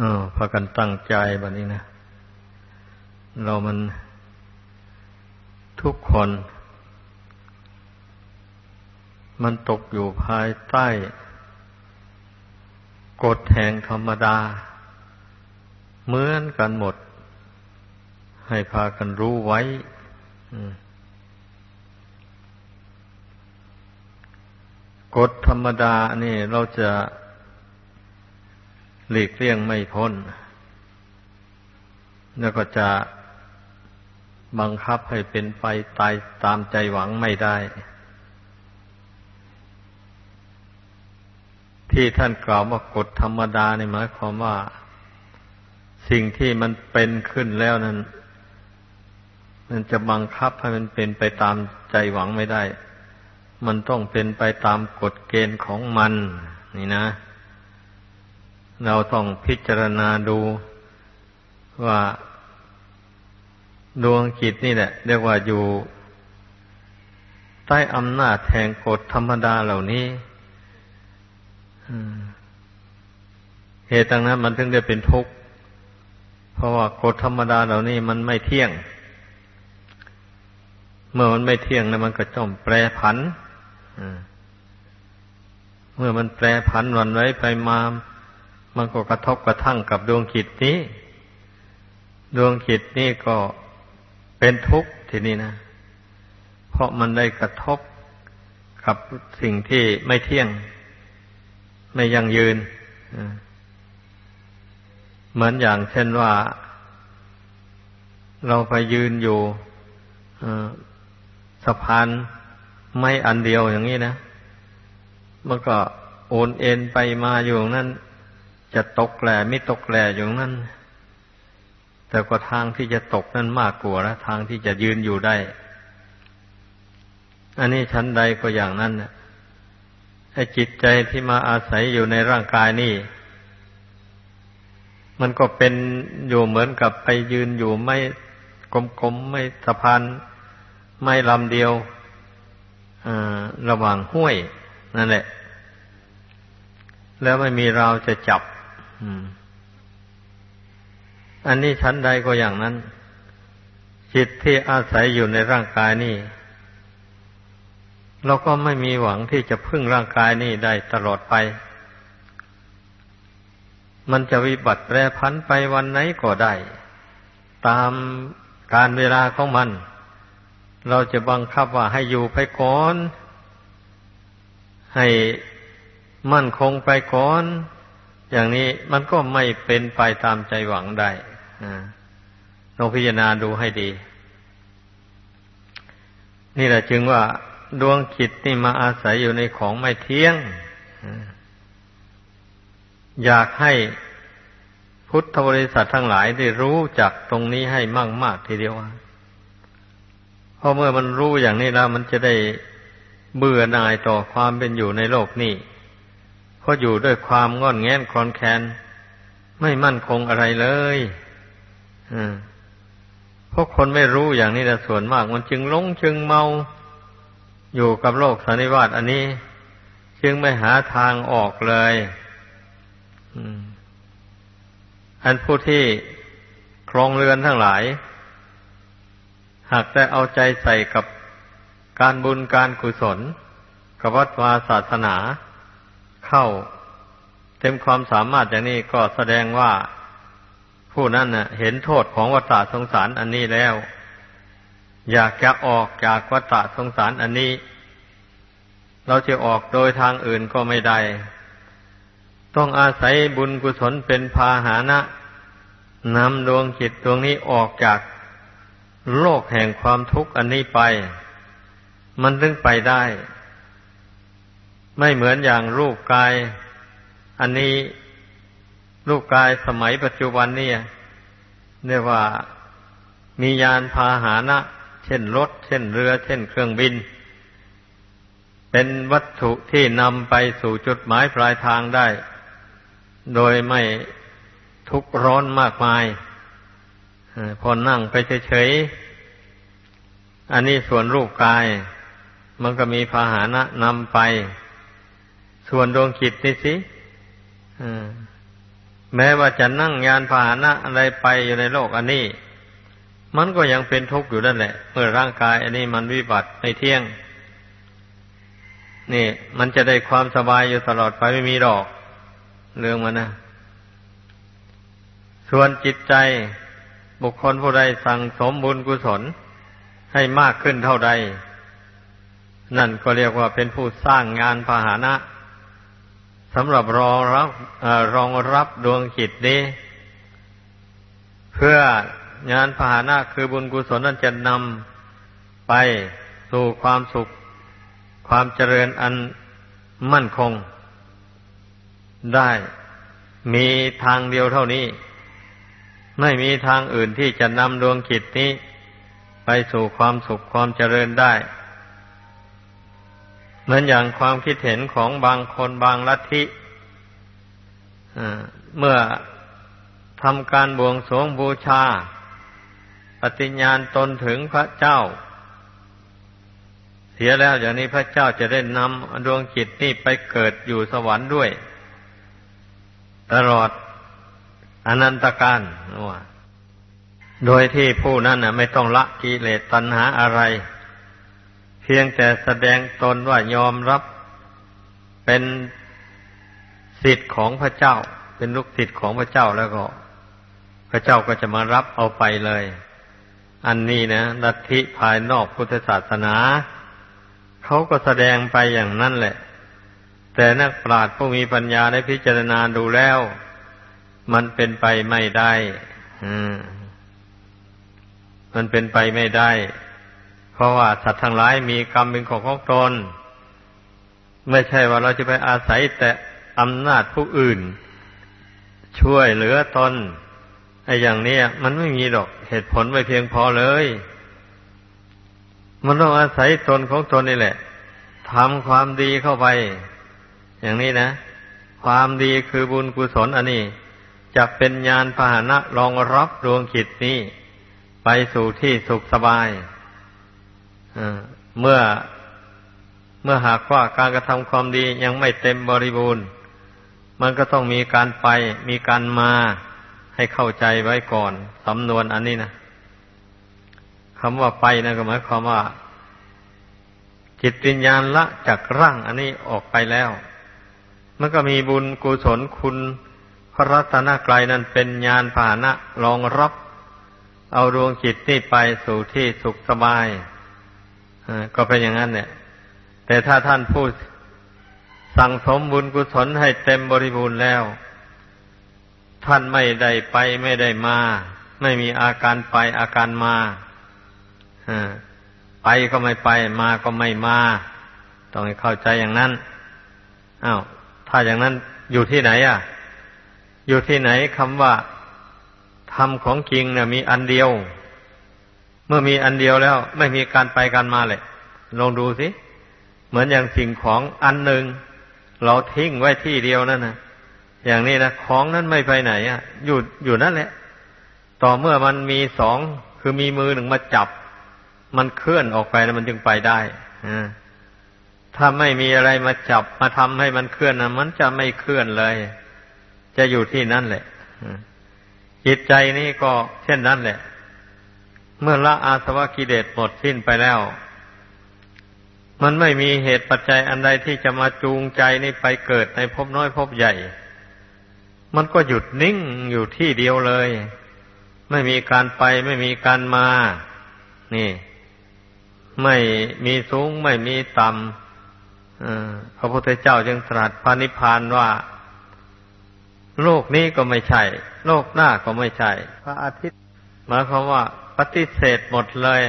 ออพากันตั้งใจแบบนี้นะ เรามันทุกคน มันตกอยู่ภายใต้กฎแห่งธรรมดา เหมือนกันหมด ให้พากันรู้ไว้กฎธรรมดานี่เราจะ หลีกเลี่ยงไม่พ้น แล้วก็จะบังคับให้เป็นไปตายตามใจหวังไม่ได้ ที่ท่านกล่าวว่ากฎธรรมดาในหมายความว่า สิ่งที่มันเป็นขึ้นแล้วนั้น มันจะบังคับให้มันเป็นไปตามใจหวังไม่ได้ มันต้องเป็นไปตามกฎเกณฑ์ของมัน นี่นะ เราต้องพิจารณาดูว่าดวงจิตนี่แหละ เรียกว่าอยู่ ใต้อำนาจแห่งกฎธรรมดาเหล่านี้เหตุดังนั้นมันถึงได้เป็นทุกข์เพราะว่ากฎธรรมดาเหล่านี้มันไม่เที่ยง เมื่อมันไม่เที่ยงแล้วมันก็จ้อมแปรผันเมื่อมันแปรผันวันไว้ไปมา มันก็กระทบกระทั่งกับดวงจิตนี้ ดวงจิตนี้ก็เป็นทุกข์ทีนี้นะ เพราะมันได้กระทบกับสิ่งที่ไม่เที่ยง ไม่ยั่งยืน เหมือนอย่างเช่นว่า เราไปยืนอยู่สะพานไม่อันเดียวอย่างนี้นะ มันก็โอนเอ็นไปมาอยู่นั้น จะตกแหล่ไม่ตกแหล่อยู่นั้น แต่ก็ทางที่จะตกนั้นมากกว่านะทางที่จะยืนอยู่ได้ อันนี้ชั้นใดก็อย่างนั้นนะไอ้จิตใจที่มาอาศัยอยู่ในร่างกายนี่ มันก็เป็นอยู่เหมือนกับไปยืนอยู่ไม่กลมๆไม่สะพานไม่ลำเดียวระหว่างห้วย นั่นแหละ แล้วไม่มีเราจะจับ อันนี้ชั้นใดก็อย่างนั้น จิตที่อาศัยอยู่ในร่างกายนี่ เราก็ไม่มีหวังที่จะพึ่งร่างกายนี่ได้ตลอดไป มันจะวิบัติแปรพันไปวันไหนก็ได้ ตามการเวลาของมัน เราจะบังคับว่าให้อยู่ไปก่อน ให้มั่นคงไปก่อน อย่างนี้มันก็ไม่เป็นไปตามใจหวังได้ลองพิจารณาดูให้ดี นี่แหละจึงว่าดวงจิตนี่มาอาศัยอยู่ในของไม่เที่ยง อยากให้พุทธบริษัททั้งหลายได้รู้จักตรงนี้ให้มากมากทีเดียวเพราะเมื่อมันรู้อย่างนี้แล้วมันจะได้เบื่อหน่ายต่อความเป็นอยู่ในโลกนี้ เพราะอยู่ด้วยความงอนแงนคลอนแคลนไม่มั่นคงอะไรเลยเพราะคนไม่รู้อย่างนี้แต่ส่วนมาก มันจึงหลงจึงเมาอยู่กับโลกสันนิวาตอันนี้ จึงไม่หาทางออกเลยอันผู้ที่ครองเรือนทั้งหลาย หากได้เอาใจใส่กับการบุญการกุศล กับวัดวาศาสนา เข้า เต็มความสามารถอย่างนี้ก็แสดงว่า ผู้นั้นน่ะเห็นโทษของวัฏสงสารอันนี้แล้ว อยากจะออกจากวัฏสงสารอันนี้ เราจะออกโดยทางอื่นก็ไม่ได้ ต้องอาศัยบุญกุศลเป็นพาหานะนำดวงจิตดวงนี้ออกจากโลกแห่งความทุกข์อันนี้ไป มันถึงไปได้ ไม่เหมือนอย่างรูปกาย อันนี้รูปกายสมัยปัจจุบันนี่เรียกว่ามียานพาหานะ เช่นรถ เช่นเรือ เช่นเครื่องบิน เป็นวัตถุที่นำไปสู่จุดหมายปลายทางได้ โดยไม่ทุกข์ร้อนมากมายพอนั่งไปเฉยๆ อันนี้ส่วนรูปกาย มันก็มีพาหานะนำไป ส่วนดวงจิตนี่สิแม้ว่าจะนั่งยานพาหนะอะไรไปอยู่ในโลกอันนี้ มันก็ยังเป็นทุกข์อยู่นั่นแหละ เมื่อร่างกาย อันนี้มันวิบัติไม่เที่ยง นี่ มันจะได้ความสบายอยู่ตลอดไปไม่มีดอก เรื่องมันนะส่วนจิตใจบุคคลผู้ใดสั่งสมบุญกุศลให้มากขึ้นเท่าใด นั่นก็เรียกว่าเป็นผู้สร้างงานพาหนะ สำหรับรองรับรองรับดวงจิตนี้ เพื่องานพาหนะคือบุญกุศลนั้นจะนำไปสู่ความสุข ความเจริญอันมั่นคง ได้ มีทางเดียวเท่านี้ ไม่มีทางอื่นที่จะนำดวงจิตนี้ ไปสู่ความสุขความเจริญได้ เหมือนอย่างความคิดเห็นของบางคนบางลัทธิเมื่อทำการบวงสรวงบูชา ปฏิญญาณตนถึงพระเจ้า เสียแล้วอย่างนี้พระเจ้าจะได้นำดวงจิตนี้ไปเกิดอยู่สวรรค์ด้วย ตลอดอนันตการว่าโดยที่ผู้นั้นไม่ต้องละกิเลสตัณหาอะไร พียงแต่แสดงตนว่ายอมรับเป็นสิทธิ์ของพระเจ้า เป็นลูกศิษย์ของพระเจ้าแล้วก็ พระเจ้าก็จะมารับเอาไปเลย อันนี้นะลัทธิภายนอกพุทธศาสนาเขาก็แสดงไปอย่างนั้นแหละ แต่นักปราชญ์ผู้มีปัญญาได้พิจารณาดูแล้ว มันเป็นไปไม่ได้มันเป็นไปไม่ได้ ราะว่าสัตว์ทั้งหลายมีกรรมเป็นของของตน ไม่ใช่ว่าเราจะไปอาศัยแต่อำนาจผู้อื่น ช่วยเหลือตนไอ้อย่างนี้มันไม่มีดอกเหตุผลไม่เพียงพอเลย มันต้องอาศัยตนของตนนี่แหละทำความดีเข้าไป อย่างนี้นะ ความดีคือบุญกุศลอันนี้ จะเป็นญาณพาหนะรองรับดวงจิตนี้ ไปสู่ที่สุขสบาย เมื่อเมื่อหากว่าการกระทำความดียังไม่เต็มบริบูรณ์ มันก็ต้องมีการไปมีการมาให้เข้าใจไว้ก่อนสำนวนอันนี้นะคำว่าไปนะก็หมายความว่า จิตวิญญาณละจากร่างอันนี้ออกไปแล้ว มันก็มีบุญกุศลคุณพระรัตนกรายนั้นเป็นญาณพาหนะรองรับ เอาดวงจิตนี่ไปสู่ที่สุขสบาย ก็เป็นอย่างนั้นเนี่ย แต่ถ้าท่านพูดสั่งสมบุญกุศลให้เต็มบริบูรณ์แล้ว ท่านไม่ได้ไปไม่ได้มา ไม่มีอาการไปอาการมาไปก็ไม่ไป มาก็ไม่มา ต้องให้เข้าใจอย่างนั้นอ้าวถ้าอย่างนั้นอยู่ที่ไหนอะ อยู่ที่ไหนคำว่าธรรมของจริงเนี่ยมีอันเดียว เมื่อมีอันเดียวแล้ว ไม่มีการไปกันมาเลยลองดูสิ เหมือนอย่างสิ่งของอันหนึ่งเราทิ้งไว้ที่เดียวนั่นนะอย่างนี้นะของนั้นไม่ไปไหนอะอยู่อยู่นั่นแหละ ต่อเมื่อมันมีสองคือมีมือหนึ่งมาจับ มันเคลื่อนออกไปแล้วมันจึงไปได้อ่าถ้าไม่มีอะไรมาจับมาทำให้มันเคลื่อนนะมันจะไม่เคลื่อนเลย จะอยู่ที่นั่นแหละจิตใจนี้ก็เช่นนั้นแหละ เมื่อละอาสวะกิเลสหมดสิ้นไปแล้ว มันไม่มีเหตุปัจจัยอันใดที่จะมาจูงใจนี่ไปเกิดในภพน้อยภพใหญ่ มันก็หยุดนิ่งอยู่ที่เดียวเลย ไม่มีการไปไม่มีการมา นี่ ไม่มีสูงไม่มีต่ำพระพุทธเจ้าจึงตรัสพระนิพพานว่า โลกนี้ก็ไม่ใช่ โลกหน้าก็ไม่ใช่ พระอาทิตย์หมายความว่า ปฏิเสธหมดเลย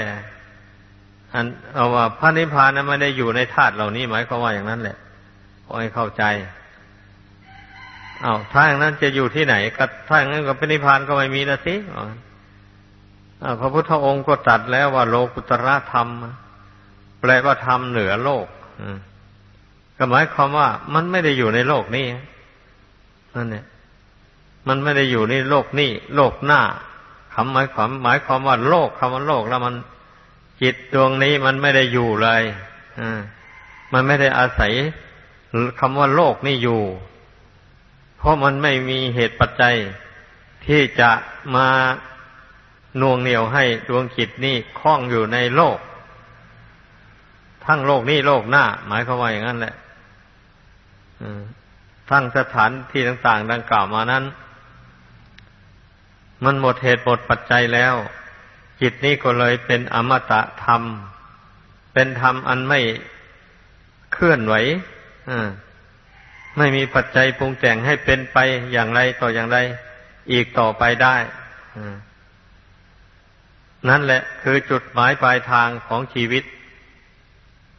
อันเอาว่าพระนิพพานนั้นไม่ได้อยู่ในธาตุเหล่านี้หมายความว่าอย่างนั้นแหละขอให้เข้าใจเอาถ้าอย่างนั้นจะอยู่ที่ไหนก็ถ้าอย่างนั้นก็พระนิพพานก็ไม่มีละสิพระพุทธองค์ก็ตรัสแล้วว่าโลกุตระธรรม แปลว่าธรรมเหนือโลกก็หมายความว่ามันไม่ได้อยู่ในโลกนี้นั่นเนี่ยมันไม่ได้อยู่ในโลกนี้ โลกหน้า คำหมายความหมายความว่าโลกคำว่าโลกแล้วมันจิตดวงนี้มันไม่ได้อยู่เลยอ่ามันไม่ได้อาศัยคำว่าโลกนี่อยู่เพเพราะมันไม่มีเหตุปัจจัยที่จะมาน่วงเหนียวให้ดวงจิตนี่คล้องอยู่ในโลก ทั้งโลกนี้โลกหน้า หมายความว่าอย่างนั้นแหละทั้งสถานที่ต่าง ๆ ดังกล่าวมานั้น มันหมดเหตุหมดปัจจัยแล้ว จิตนี้ก็เลยเป็นอมตะธรรม เป็นธรรมอันไม่เคลื่อนไหวไม่มีปัจจัยปรุงแต่งให้เป็นไปอย่างไรต่ออย่างไร อีกต่อไปได้นั่นแหละคือจุดหมายปลายทางของชีวิต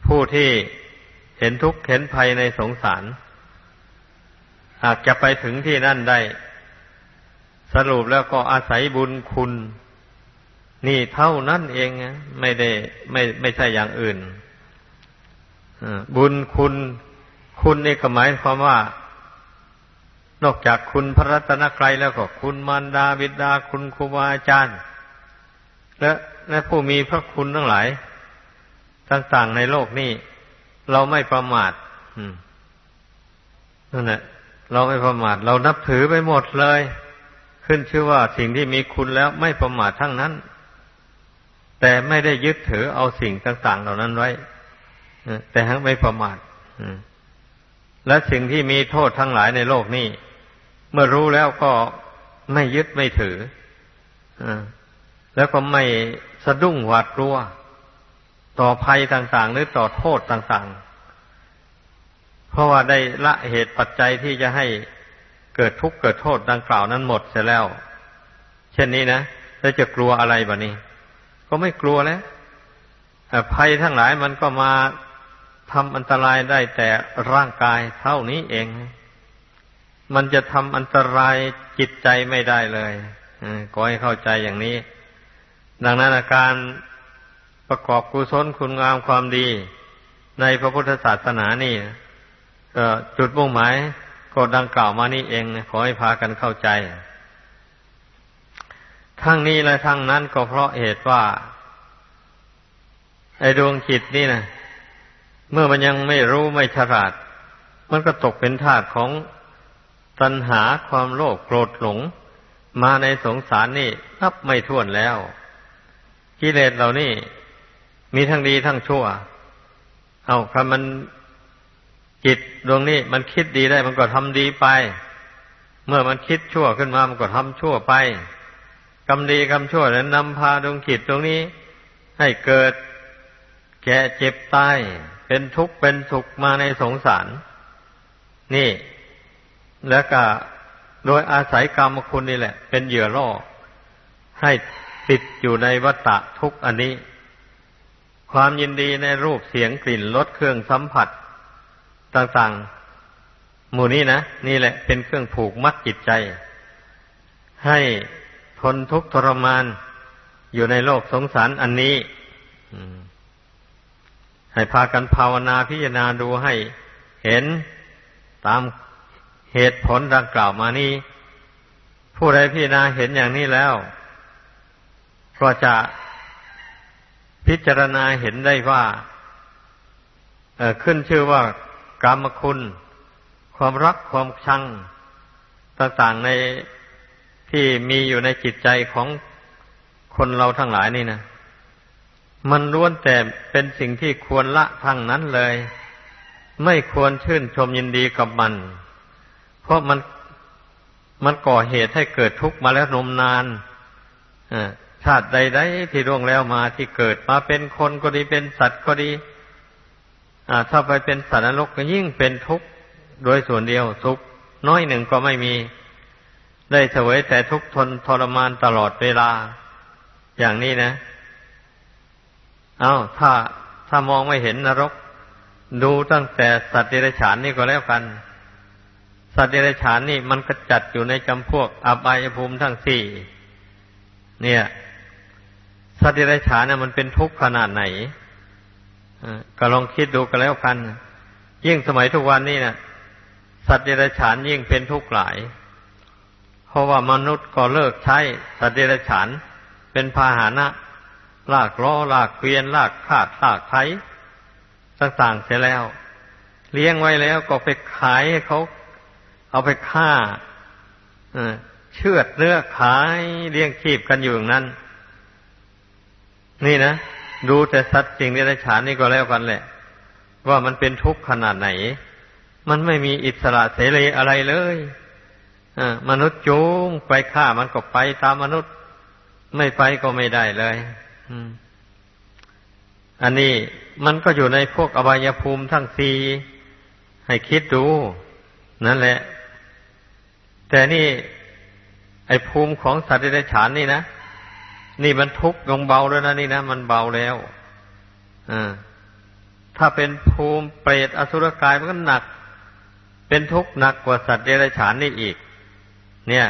ผู้ที่เห็นทุกข์เห็นภัยในสงสาร หากจะไปถึงที่นั่นได้ สรุปแล้วก็อาศัยบุญคุณ นี่เท่านั้นเองไม่ได้ไม่ไม่ใช่อย่างอื่นบุญคุณ คุณนี่ก็หมายความว่า นอกจากคุณพระรัตนกรัยแล้วก็คุณมารดาบิดาคุณครูบาอาจารย์ และและผู้มีพระคุณทั้งหลาย ต่างๆในโลกนี้ เราไม่ประมาทนั่นแหละเราไม่ประมาท เรานับถือไปหมดเลย ขึ้นชื่อว่าสิ่งที่มีคุณแล้วไม่ประมาททั้งนั้น แต่ไม่ได้ยึดถือเอาสิ่งต่าง ๆ เหล่านั้นไว้แต่ทั้งไม่ประมาทและสิ่งที่มีโทษทั้งหลายในโลกนี้ เมื่อรู้แล้วก็ไม่ยึดไม่ถือแล้วก็ไม่สะดุ้งหวาดกลัว ต่อภัยต่าง ๆ หรือต่อโทษต่าง ๆ เพราะว่าได้ละเหตุปัจจัยที่จะให้ เกิดทุกข์เกิดโทษดังกล่าวนั้นหมดเสียแล้ว เช่นนี้นะแล้วจะกลัวอะไรบะนี้ ก็ไม่กลัวแล้วภัยทั้งหลายมันก็มาทำอันตรายได้แต่ร่างกายเท่านี้เอง มันจะทำอันตรายจิตใจไม่ได้เลยก็ให้เข้าใจอย่างนี้ ดังนั้นอาการประกอบกุศลคุณงามความดี ในพระพุทธศาสนานี่จุดมุ่งหมาย ก็ดังกล่าวมานี่เองขอให้พากันเข้าใจ ทั้งนี้และทั้งนั้นก็เพราะเหตุว่า ไอ้ดวงจิตนี่นะเมื่อมันยังไม่รู้ไม่ฉลาด มันก็ตกเป็นทาสของตัณหาความโลภโกรธหลง มาในสงสารนี่นับไม่ถ้วนแล้วกิเลสเหล่านี้มีทั้งดีทั้งชั่ว เอาคำมัน จิตดวงนี้มันคิดดีได้มันก็ทำดีไป เมื่อมันคิดชั่วขึ้นมามันก็ทำชั่วไปกรรมดีกรรมชั่วนั้นนำพาดวงจิตตรงนี้ ให้เกิดแก่เจ็บตายเป็นทุกข์เป็นสุขมาในสงสาร นี่ แล้วก็โดยอาศัยกรรมคุณนี่แหละ เป็นเหยื่อล่อ ให้ติดอยู่ในวัฏฏะทุกอันนี้ ความยินดีในรูปเสียงกลิ่นรสเครื่องสัมผัส ต่างๆ หมู่นี้นะ นี่แหละเป็นเครื่องผูกมัดจิตใจ ให้ทนทุกข์ทรมานอยู่ในโลกสงสารอันนี้ให้พากันภาวนาพิจารณาดูให้เห็นตามเหตุผลดังกล่าวมานี้ ผู้ใดพิจารณาเห็นอย่างนี้แล้ว ก็จะพิจารณาเห็นได้ว่าขึ้นชื่อว่า กรรมคุณ ความรักความชังต่างๆในที่มีอยู่ในจิตใจของคนเราทั้งหลายนี่นะมันล้วนแต่เป็นสิ่งที่ควรละทั้งนั้นเลย ไม่ควรชื่นชมยินดีกับมัน เพราะมันมันก่อเหตุให้เกิดทุกข์มาแล้วนมนานชาติใดๆที่ร่วงแล้วมาที่เกิดมาเป็นคนก็ดีเป็นสัตว์ก็ดี ถ้าไปเป็นสัตว์นรกก็ยิ่งเป็นทุกข์โดยส่วนเดียวสุขน้อยหนึ่งก็ไม่มี ได้เสวยแต่ทุกข์ทนทรมานตลอดเวลา อย่างนี้นะ เอา้าถ้าถ้ามองไม่เห็นนรก ดูตั้งแต่สัตว์เดรัจฉานนี่ก็แล้วกัน สัตว์เดรัจฉานนี่มันก็จัดอยู่ในจำพวกอบายภูมิทั้งสี่เนี่ย สัตว์เดรัจฉานเนี่ยมันเป็นทุกข์ขนาดไหน ก็ลองคิดดูกันแล้วกัน ยิ่งสมัยทุกวันนี้นะสัตว์เดรัจฉานยิ่งเป็นทุกข์หลาย เพราะว่ามนุษย์ก็เลิกใช้สัตว์เดรัจฉาน เป็นพาหานะ ลากล้อลากเกวียน ลากขาดลากไถต่างๆเสียแล้ว เลี้ยงไว้แล้วก็ไปขายให้เขาเอาไปฆ่าเชือดเนื้อขายเลี้ยงชีพกันอยู่อย่างนั้น นี่นะ ดูแต่สัตว์สิ่งนี้ในฉานนี่ก็แล้วกันแหละ ว่ามันเป็นทุกข์ขนาดไหน มันไม่มีอิสระเสรีอะไรเลยมนุษย์จูงไปฆ่ามันก็ไปตามมนุษย์ ไม่ไปก็ไม่ได้เลยอันนี้มันก็อยู่ในพวกอบายภูมิทั้งสี่ให้คิดดู นั่นแหละ แต่นี่ ไอภูมิของสัตว์ในฉานนี่นะ นี่มันทุกข์ลงเบาแล้วนะนี่นะ มันเบาแล้วอ่าถ้าเป็นภูมิเปรตอสุรกายมันก็หนัก เป็นทุกข์หนักกว่าสัตว์เดรัจฉานนี่อีก เนี่ย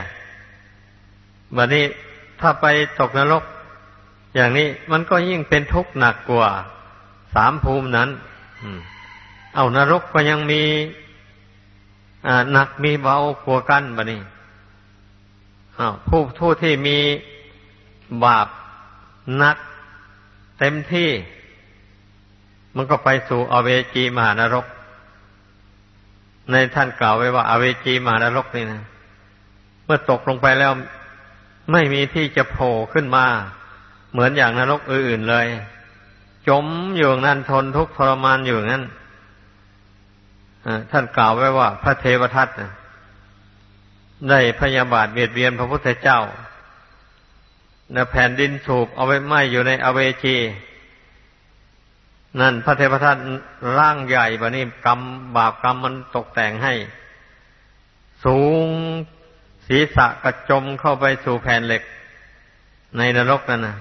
วันนี้ถ้าไปตกนรก อย่างนี้มันก็ยิ่งเป็นทุกข์หนักกว่าสามภูมินั้นอเอานรกก็ยังมีหนักมีเบากว่ากันบะนี่ผู้ทูตที่มี บาปนัก เต็มที่ มันก็ไปสู่อเวจีมหานรก ในท่านกล่าวไว้ว่าอเวจีมหานรกนี่นะเมื่อตกลงไปแล้วไม่มีที่จะโผล่ขึ้นมา เหมือนอย่างนรกอื่นๆเลย จมอยู่นั้นทนทุกข์ทรมานอยู่นั้นท่านกล่าวไว้ว่า พระเทวทัตได้พยาบาทเบียดเบียนพระพุทธเจ้า ในแผ่นดินสูบเอาไว้ไหม้อยู่ในอเวจีนั่นพระเทวทัตร่างใหญ่บะนี่กรรมบาปกรรมมันตกแต่งให้ สูงศีรษะกระจมเข้าไปสู่แผ่นเหล็ก ในนรกนั่นนะ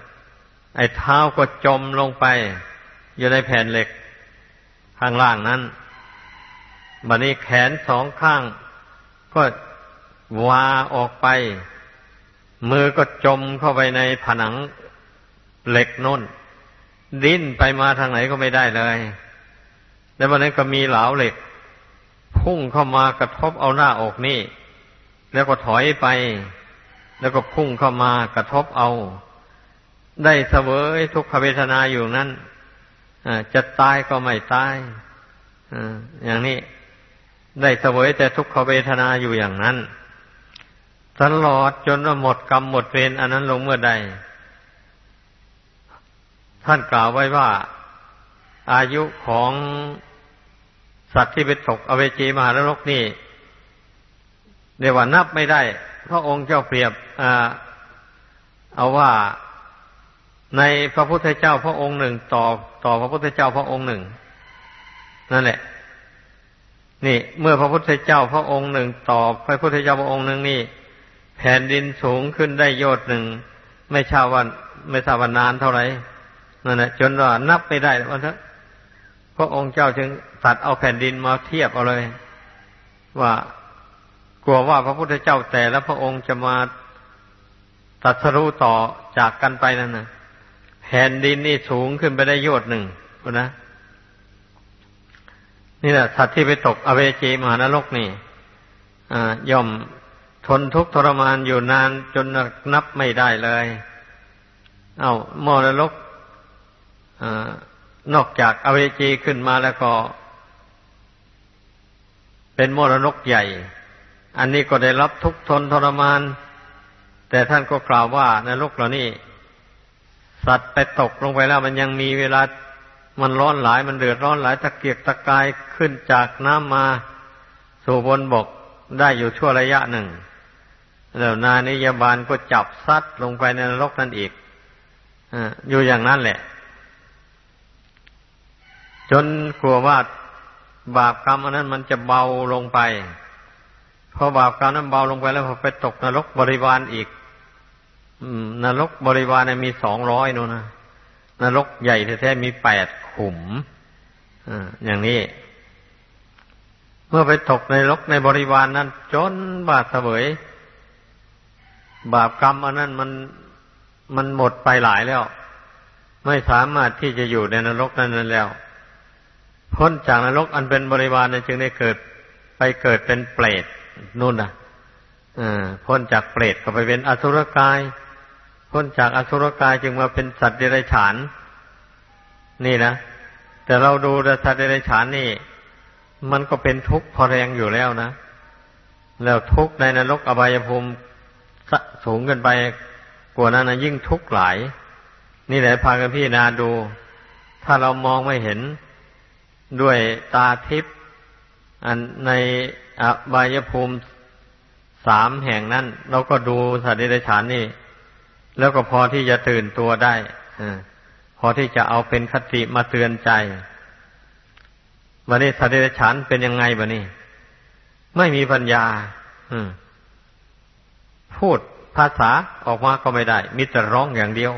ไอ้เท้าก็จมลงไป อยู่ในแผ่นเหล็ก ข้างล่างนั้นบัดนี้แขนสองข้าง ก็วาออกไป มือก็จมเข้าไปในผนังเหล็กน้นดิ้นไปมาทางไหนก็ไม่ได้เลย แล้ววันนั้นก็มีเหลาเหล็ก พุ่งเข้ามากระทบเอาหน้าอกนี่ แล้วก็ถอยไป แล้วก็พุ่งเข้ามากระทบเอา ได้เสวยทุกขเวทนาอยู่นั้นจะตายก็ไม่ตายอย่างนี้ ได้เสวยแต่ทุกขเวทนาอยู่อย่างนั้น ตลอดจนว่าหมดกรรมหมดเวรอันนั้นลงเมื่อใด ท่านกล่าวไว้ว่า อายุของสัตว์ที่ไปตกอเวจีมหานรกนี่เรียกว่านับไม่ได้ พระองค์เจ้าเปรียบเอาว่าในพระพุทธเจ้าพระองค์หนึ่งต่อต่อพระพุทธเจ้าพระองค์หนึ่ง นั่นแหละ นี่ เมื่อพระพุทธเจ้าพระองค์หนึ่งต่อพระพุทธเจ้าพระองค์หนึ่งนี่ แผ่นดินสูงขึ้นได้โยชน์หนึ่ง ไม่ชาวันไม่ทราบวันนานเท่าไหร่นั่นแหละจนว่านับไม่ได้วันเถอะพระองค์เจ้าจึงตัดเอาแผ่นดินมาเทียบเอาเลย ว่ากลัวว่าพระพุทธเจ้าแต่และพระองค์จะมาตัดสรู้ต่อจากกันไปนั่นนะแผ่นดินนี่สูงขึ้นไปได้โยชน์หนึ่งนะนี่แหละสัตว์ที่ไปตกอเวจีมหานรกนี่ย่อม ทนทุกข์ทรมานอยู่นานจนนับไม่ได้เลย เอา้ามรรกนอกจากอเวจีขึ้นมาแล้วก็ เป็นมรรกใหญ่ อันนี้ก็ได้รับทุกข์ทนทรมาน แต่ท่านก็กล่าวว่านรกเหล่านี้ สัตว์ไปตกลงไปแล้วมันยังมีเวลา มันร้อนหลายมันเดือดร้อนหลายตะเกียกตะกายขึ้นจากน้ำมาสู่บนบกได้อยู่ชั่วระยะหนึ่ง แล้วนานิยบาลก็จับซัดลงไปในนรกนั่นอีกอยู่อย่างนั้นแหละ จนกลัวว่าบาปกรรมอันนั้นมันจะเบาลงไปพอบาปกรรมนั้นเบาลงไปแล้วพอไปตกนรกบริวารอีกนรกบริวารเนี่ยมีสองร้อยนู่นนะนรกใหญ่แท้ๆมีแปดขุมอย่างนี้ เมื่อไปตกในรกในบริวารนนั้น จนบาดเสวย บาปกรรมอันนั้นมันมันหมดไปหลายแล้ว ไม่สามารถที่จะอยู่ในนรกนั้นนั้นแล้ว พ้นจากนรกอันเป็นบริวารนั้นจึงได้เกิดไปเกิดเป็นเปรตนู่นนะพ้นจากเปรตก็ไปเป็นอสุรกาย พ้นจากอสุรกายจึงมาเป็นสัตว์เดรัจฉาน นี่นะแต่เราดูสัตว์เดรัจฉานนี่ มันก็เป็นทุกข์พอแรงอยู่แล้วนะแล้วทุกข์ในนรกอบายภูมิ สูงเกินไปกว่านั้นนะยิ่งทุกข์หลาย นี่แหละพากันพี่นาดู ถ้าเรามองไม่เห็นด้วยตาทิพย์อันในอบายภูมิสามแห่งนั้น เราก็ดูสัตว์เดรัจฉานนี่ แล้วก็พอที่จะตื่นตัวได้พอที่จะเอาเป็นคติมาเตือนใจวันนี้สัตว์เดรัจฉานเป็นยังไงบะนี่ไม่มีปัญญาพูด ภาษาออกมาก็ไม่ได้มิแต่ร้องอย่างเดียว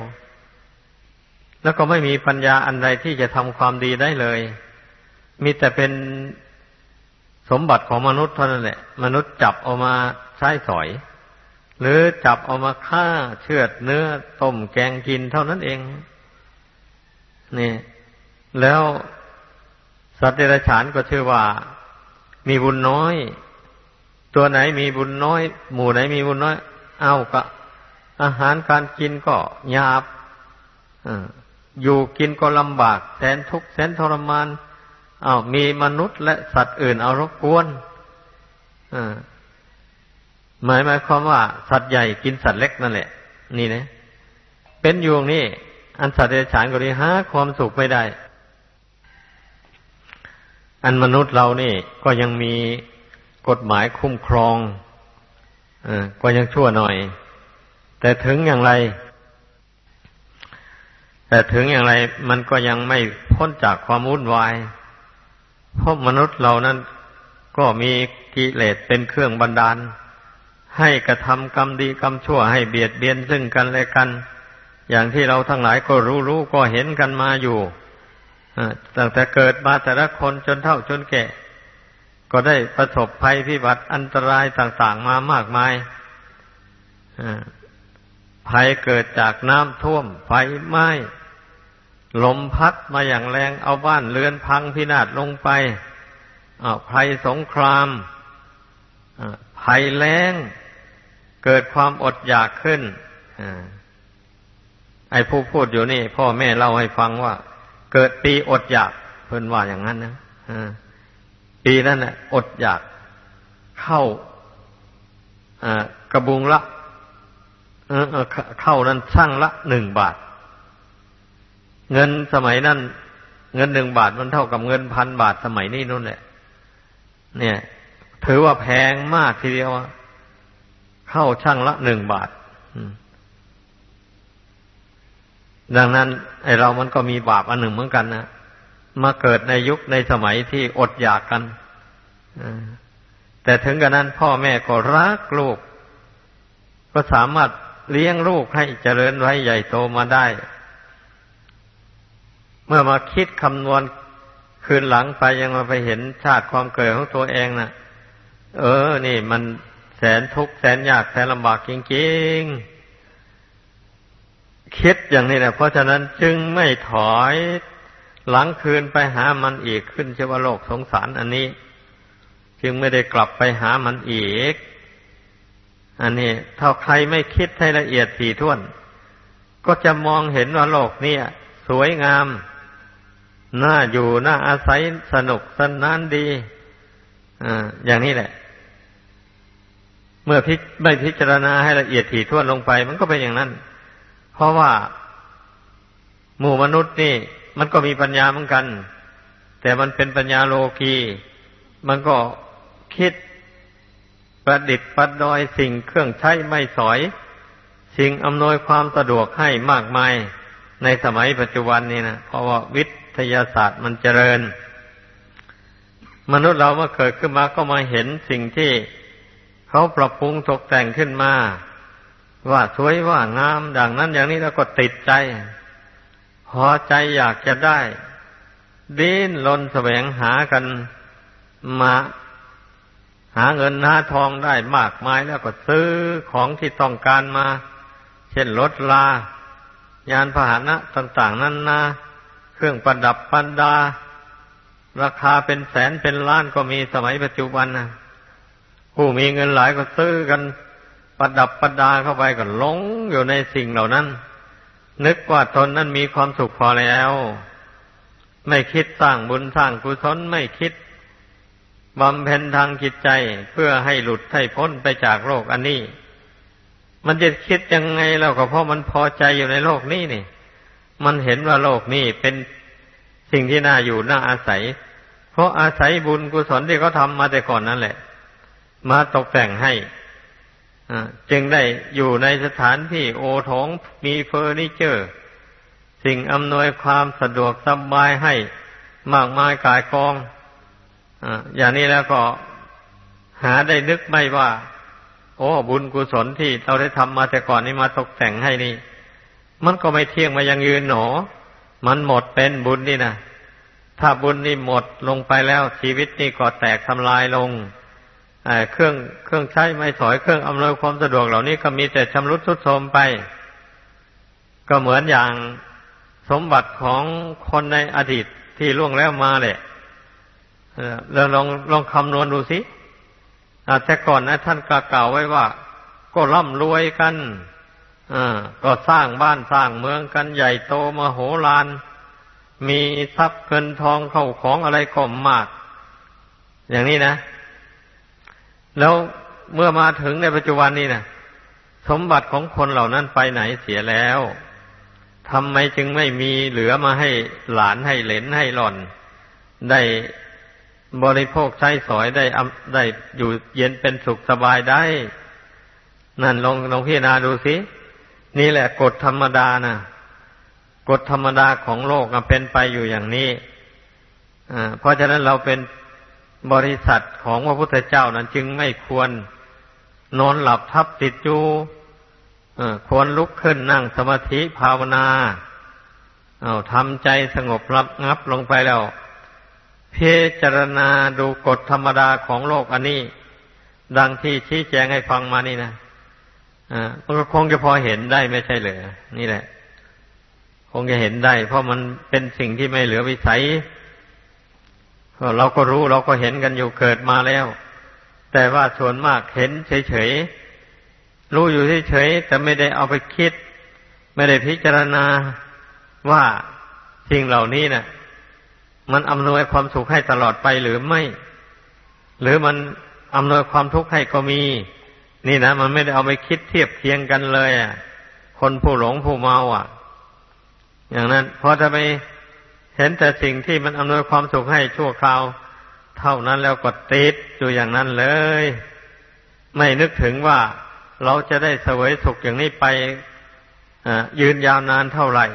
แล้วก็ไม่มีปัญญาอันใดที่จะทำความดีได้เลย มีแต่เป็นสมบัติของมนุษย์เท่านั้นแหละ มนุษย์จับเอามาใช้สอย หรือจับเอามาฆ่าเชือดเนื้อต้มแกงกินเท่านั้นเอง นี่ แล้วสัตว์เดรัจฉานก็ชื่อว่ามีบุญน้อย ตัวไหนมีบุญน้อย หมู่ไหนมีบุญน้อย เอาก็ อาหารการกินก็หยาบอยู่กินก็ลำบากแสนทุกข์แสนทรมานอามีมนุษย์และสัตว์อื่นเอารบกวนหมายหมายความว่า สัตว์ใหญ่กินสัตว์เล็กนั่นแหละ นี่นะ เป็นอยู่นี่อันสัตว์เดรัจฉานก็ดีหาความสุขไม่ได้ อันมนุษย์เรานี่ก็ยังมีกฎหมายคุ้มครอง ก็ยังชั่วหน่อย แต่ถึงอย่างไร แต่ถึงอย่างไร มันก็ยังไม่พ้นจากความวุ่นวาย เพราะมนุษย์เรานั้นก็มีกิเลสเป็นเครื่องบันดาล ให้กระทำกรรมดีกรรมชั่วให้เบียดเบียนซึ่งกันและกัน อย่างที่เราทั้งหลายก็รู้รู้ก็เห็นกันมาอยู่ตั้งแต่เกิดมาแต่ละคนจนเท่าจนแก่ ก็ได้ประสบภัยพิบัติอันตรายต่างๆมามากมายภัยเกิดจากน้ำท่วมไฟไหม้ลมพัดมาอย่างแรงเอาบ้านเรือนพังพินาศลงไปภัยสงครามภัยแล้งเกิดความอดอยากขึ้นไอ้ผู้พูดอยู่นี่ พ่อแม่เล่าให้ฟังว่า เกิดปีอดอยากเพิ่นว่าอย่างนั้นนะ ปีนั้นน่ะอดอยากเข้ากระบุงละเข้านั้นช่างละหนึ่งบาท เงินสมัยนั้น เงินหนึ่งบาทมันเท่ากับเงินพันบาทสมัยนี้นู่นแหละ เนี่ย ถือว่าแพงมากทีเดียวเข้าช่างละหนึ่งบาทดังนั้นไอเรามันก็มีบาปอันหนึ่งเหมือนกันนะ มาเกิดในยุคในสมัยที่อดอยากกันแต่ถึงกระนั้นพ่อแม่ก็รักลูก ก็สามารถเลี้ยงลูกให้เจริญไว้ใหญ่โตมาได้ เมื่อมาคิดคำนวณคืนหลังไปยังมาไปเห็นชาติความเกิดของตัวเองนะ่ะ เออ นี่มันแสนทุกข์แสนยากแสนลำบากจริงๆ คิดอย่างนี้แหละเพราะฉะนั้นจึงไม่ถอย หลังคืนไปหามันอีกขึ้นเชื่อว่าโลกสงสารอันนี้ จึงไม่ได้กลับไปหามันอีก อันนี้ถ้าใครไม่คิดให้ละเอียดถี่ถ้วน ก็จะมองเห็นว่าโลกนี้สวยงาม น่าอยู่ น่าอาศัยสนุกสนานดีออย่างนี้แหละ เมื่อพิไม่พิจารณาให้ละเอียดถี่ถ้วนลงไป มันก็เป็นอย่างนั้น เพราะว่า หมู่มนุษย์นี่ มันก็มีปัญญาเหมือนกัน แต่มันเป็นปัญญาโลกีมันก็คิดประดิษฐ์ประดอยสิ่งเครื่องใช้ไม่สอย สิ่งอำนวยความสะดวกให้มากมายในสมัยปัจจุบันนี้นะเพราะว่าวิททยาศาสตร์มันเจริญ มนุษย์เราเมื่อเกิดขึ้นมาก็มาเห็นสิ่งที่เขาปรับปรุงตกแต่งขึ้นมา ว่าสวยว่างามดังนั้นอย่างนี้แล้วก็ติดใจ พอใจอยากจะได้ ดิ้นรนแสวงหากันมา หาเงินหาทองได้มากมายแล้วก็ซื้อของที่ต้องการมา เช่นรถลา ยานพาหนะต่างๆนั้นนะเครื่องประดับปันดา ราคาเป็นแสนเป็นล้านก็มีสมัยปัจจุบันนะผู้มีเงินหลายก็ซื้อกันประดับประดาเข้าไปก็หลงอยู่ในสิ่งเหล่านั้น นึกว่าตนนั้นมีความสุขพอแล้ว ไม่คิดสร้างบุญสร้างกุศลไม่คิดบำเพ็ญทางจิตใจเพื่อให้หลุดให้พ้นไปจากโลกอันนี้ มันจะคิดยังไงเราก็เพราะมันพอใจอยู่ในโลกนี้นี่ มันเห็นว่าโลกนี้เป็นสิ่งที่น่าอยู่น่าอาศัย เพราะอาศัยบุญกุศลที่เขาทำมาแต่ก่อนนั่นแหละ มาตกแต่งให้ จึงได้อยู่ในสถานที่โอทองมีเฟอร์นิเจอร์ สิ่งอำนวยความสะดวกสบายให้มากมายกายกองอย่างนี้แล้วก็หาได้นึกไม่ว่า โอ้บุญกุศลที่เราได้ทำมาแต่ก่อนนี้มาตกแต่งให้นี่ มันก็ไม่เที่ยงมายังยืนหนอ มันหมดเป็นบุญนี่นะถ้าบุญนี่หมดลงไปแล้วชีวิตนี่ก็แตกทำลายลง เครื่องเครื่องใช้ไม้สอยเครื่องอำนวยความสะดวกเหล่านี้ก็มีแต่ชำรุดทรุดโทรมไป ก็เหมือนอย่างสมบัติของคนในอดีตที่ล่วงแล้วมาแหละเราลองลองคำนวณดูสิแต่ก่อนนะท่านกล่าวไว้ว่า ก็ร่ำรวยกันก็สร้างบ้านสร้างเมืองกันใหญ่โตมโหฬารมีทรัพย์เงินทองเข้าของอะไรก็มาก อย่างนี้นะ แล้วเมื่อมาถึงในปัจจุบันนี้นะสมบัติของคนเหล่านั้นไปไหนเสียแล้วทำไมจึงไม่มีเหลือมาให้หลานให้เหลนให้หล่อน ได้บริโภคใช้สอยได้ได้อยู่เย็นเป็นสุขสบายได้ นั่นลองลองพิจารณาดูสินี่แหละกฎธรรมดานะกฎธรรมดาของโลกเป็นไปอยู่อย่างนี้เพราะฉะนั้นเราเป็น บริษัทของพระพุทธเจ้านั้นจึงไม่ควรนอนหลับทับติดอยู่ควรลุกขึ้นนั่งสมาธิภาวนาเอาทำใจสงบรับงับลงไปแล้ว เพจารณาดูกฎธรรมดาของโลกอันนี้ ดังที่ชี้แจงให้ฟังมานี่นะอ่ามันก็คงจะพอเห็นได้ไม่ใช่เหรอนี่แหละ คงจะเห็นได้ เพราะมันเป็นสิ่งที่ไม่เหลือวิสัย เราก็รู้เราก็เห็นกันอยู่เกิดมาแล้ว แต่ว่าส่วนมากเห็นเฉยๆรู้อยู่เฉยๆแต่ไม่ได้เอาไปคิด ไม่ได้พิจารณาว่าสิ่งเหล่านี้นะ่ะ มันอำนวยความสุขให้ตลอดไปหรือไม่ หรือมันอำนวยความทุกข์ให้ก็มี นี่นะมันไม่ได้เอาไปคิดเทียบเคียงกันเลยอะ คนผู้หลงผู้เมาอะ อย่างนั้นพอจะไป เห็นแต่สิ่งที่มันอำนวยความสุขให้ชั่วคราว เท่านั้นแล้วก็ติดอยู่อย่างนั้นเลย ไม่นึกถึงว่าเราจะได้เสวยสุขอย่างนี้ไปยืนยาวนานเท่าไหร่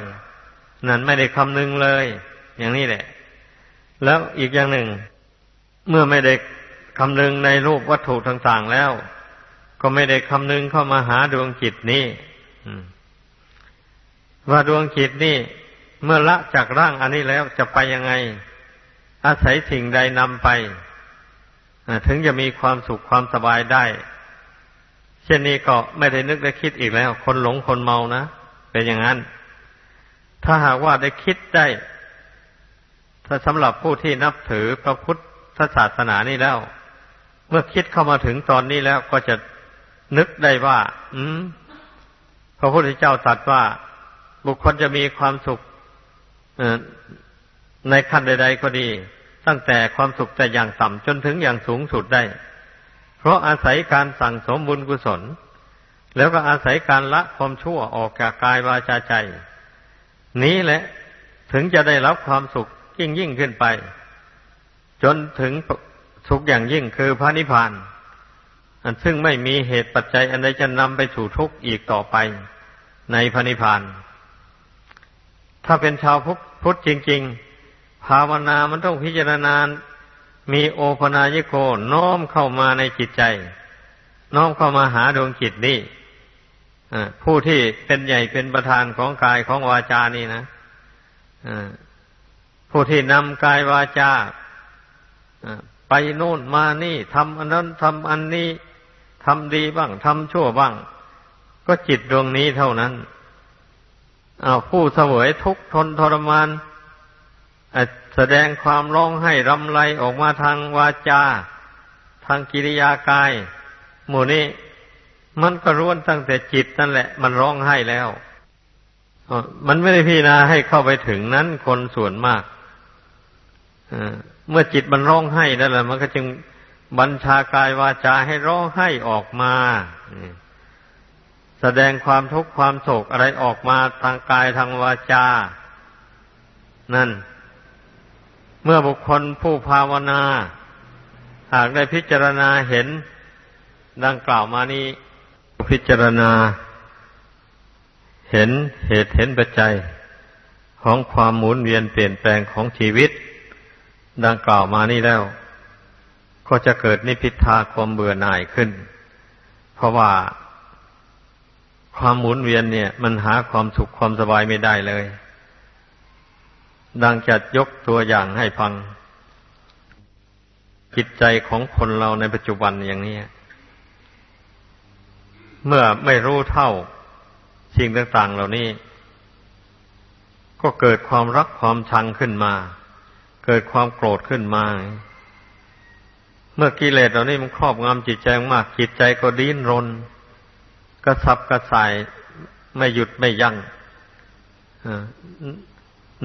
นั่นไม่ได้คำนึงเลย อย่างนี้แหละ แล้วอีกอย่างหนึ่ง เมื่อไม่ได้คำนึงในรูปวัตถุต่างๆแล้ว ก็ไม่ได้คำนึงเข้ามาหาดวงจิตนี้ว่าดวงจิตนี่ เมื่อละจากร่างอันนี้แล้วจะไปยังไง อาศัยสิ่งใดนำไปถึงจะมีความสุขความสบายได้ เช่นนี้ก็ไม่ได้นึกได้คิดอีกแล้ว คนหลงคนเมานะเป็นอย่างนั้น ถ้าหากว่าได้คิดได้ ถ้าสำหรับผู้ที่นับถือพระพุทธศาสนานี่แล้ว เมื่อคิดเข้ามาถึงตอนนี้แล้วก็จะนึกได้ว่า อืมพระพุทธเจ้าตรัสว่า บุคคลจะมีความสุข ในขั้นใด ๆ ก็ดี ตั้งแต่ความสุขแต่อย่างต่ำจนถึงอย่างสูงสุดได้ เพราะอาศัยการสั่งสมบุญกุศล แล้วก็อาศัยการละความชั่วออกจากกายวาจาใจ นี้แหละถึงจะได้รับความสุขยิ่งยิ่งขึ้นไป จนถึงสุขอย่างยิ่งคือพระนิพพาน อันซึ่งไม่มีเหตุปัจจัยอันใดจะนำไปสู่ทุกข์อีกต่อไป ในพระนิพพาน ถ้าเป็นชาวพุทธจริง ๆ ภาวนามันต้องพิจารณา มีโอปนายโกน้อมเข้ามาในจิตใจ น้อมเข้ามาหาดวงจิตนี่ผู้ที่เป็นใหญ่เป็นประธานของกายของวาจานี่นะผู้ที่นำกายวาจาไปโน่นมานี่ทำอันนั้นทำอันนี้ทำดีบ้างทำชั่วบ้าง ก็จิตดวงนี้เท่านั้น อาผู้เสวยทุกทนทรมานแสดงความร้องไห้รำไรออกมาทางวาจา ทางกิริยากาย หมู่นี้มันก็ร้วนตั้งแต่จิตนั่นแหละ มันร้องไห้แล้ว มันไม่ได้พิจารณาให้เข้าไปถึงนั้นคนส่วนมากเมื่อจิตมันร้องไห้นั่นแหละ มันก็จึงบัญชากายวาจาให้ร้องไห้ออกมา แสดงความทุกข์ความโศกอะไรออกมาทางกายทางวาจา นั่น เมื่อบุคคลผู้ภาวนา หากได้พิจารณาเห็น ดังกล่าวมานี้ พิจารณา เห็นเหตุเห็นปัจจัย ของความหมุนเวียนเปลี่ยนแปลงของชีวิต ดังกล่าวมานี้แล้ว ก็จะเกิดนิพิทาความเบื่อหน่ายขึ้น เพราะว่า ความหมุนเวียนเนี่ย มันหาความสุขความสบายไม่ได้เลย ดังจัดยกตัวอย่างให้ฟังจิตใจของคนเราในปัจจุบันอย่างนี้ เมื่อไม่รู้เท่าสิ่งต่างๆเหล่านี้ ก็เกิดความรักความชังขึ้นมา เกิดความโกรธขึ้นมา เมื่อกิเลสเหล่านี้มันครอบงำจิตใจมาก จิตใจก็ดิ้นรน กระสับกระส่ายไม่หยุดไม่ยัง้ง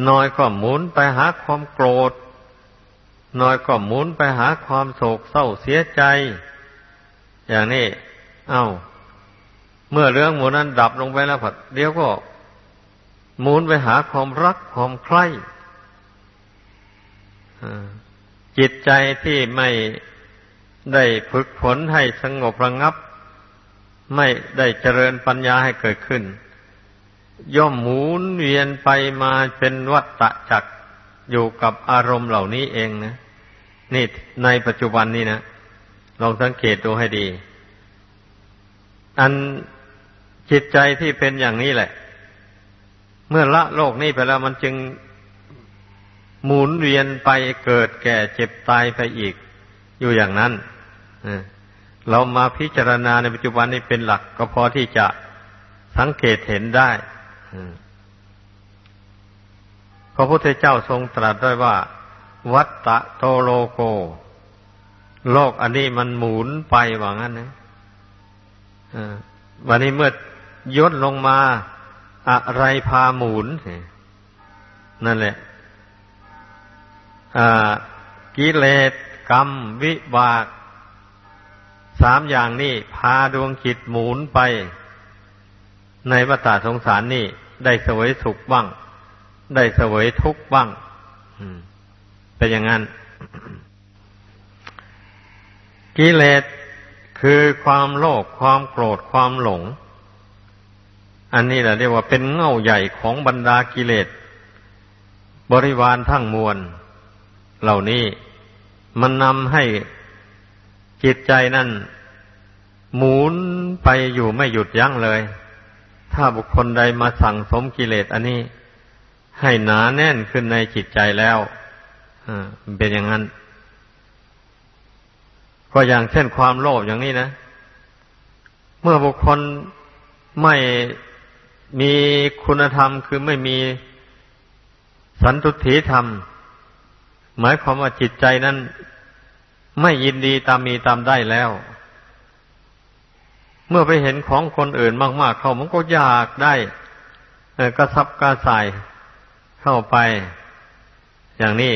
น้อยก็หมุนไปหาความโกรธ น้อยก็หมุนไปหาความโศกเศร้าเสียใจ อย่างนี้ เอา้า เมื่อเรื่องหมูนั้นดับลงไปแล้วผัดเดี๋ยวก็หมุนไปหาความรักความใคร่จิตใจที่ไม่ได้ฝึกฝนให้สงบระงับ ไม่ได้เจริญปัญญาให้เกิดขึ้น ย่อมหมุนเวียนไปมาเป็นวัฏฏะจักอยู่กับอารมณ์เหล่านี้เองนะนี่ในปัจจุบันนี้นะลองสังเกตดูให้ดี อันจิตใจที่เป็นอย่างนี้แหละ เมื่อละโลกนี้ไปแล้วมันจึงหมุนเวียนไปเกิดแก่เจ็บตายไปอีก อยู่อย่างนั้น เรามาพิจารณาในปัจจุบันนี้เป็นหลักก็พอที่จะสังเกตเห็นได้พระพุทธเจ้าทรงตรัสด้วยว่า วัตตะโตโลโก โลกอันนี้มันหมุนไปว่างั้นนะวันนี้เมื่อย่นลงมา อะไรพาหมุนนั่นแหละกิเลสกรรม วิบาก สามอย่างนี้พาดวงจิตหมุนไป ในวัฏสงสารนี่ได้เสวยสุขบ้าง ได้เสวยทุกข์บ้างเป็นอย่างนั้น กิเลสคือความโลภความโกรธความหลง อันนี้แหละเรียกว่าเป็นเง่าใหญ่ของบรรดากิเลส บริวารทั้งมวล เหล่านี้มันนำให้ จิตใจนั่น หมุนไปอยู่ไม่หยุดยั้งเลย ถ้าบุคคลใดมาสั่งสมกิเลสอันนี้ ให้หนาแน่นขึ้นในจิตใจแล้วเป็นอย่างนั้น ก็อย่างเช่นความโลภอย่างนี้นะ เมื่อบุคคลไม่มีคุณธรรมคือไม่มีสันตุถีธรรม หมายความว่าจิตใจนั้น ไม่ยินดีตามมีตามได้แล้ว เมื่อไปเห็นของคนอื่นมาก ๆ เขามันก็อยากได้กระซับกระส่ายเข้าไป อย่างนี้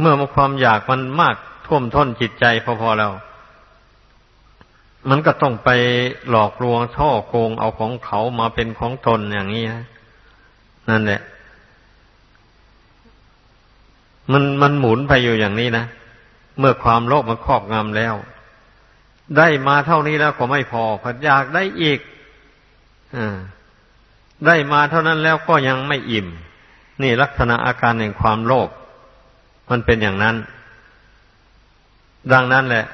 เมื่อมันความอยากมันมากท่วมท้นจิตใจพอๆแล้ว มันก็ต้องไปหลอกลวงช่อโกงเอาของเขามาเป็นของตนอย่างนี้นั่นแหละมันมันหมุนไปอยู่อย่างนี้นะ เมื่อความโลภมันครอบงำแล้ว ได้มาเท่านี้แล้วก็ไม่พอพัดอยากได้อีกอได้มาเท่านั้นแล้วก็ยังไม่อิ่ม นี่ลักษณะอาการแห่งความโลภมันเป็นอย่างนั้น ดังนั้นแหละ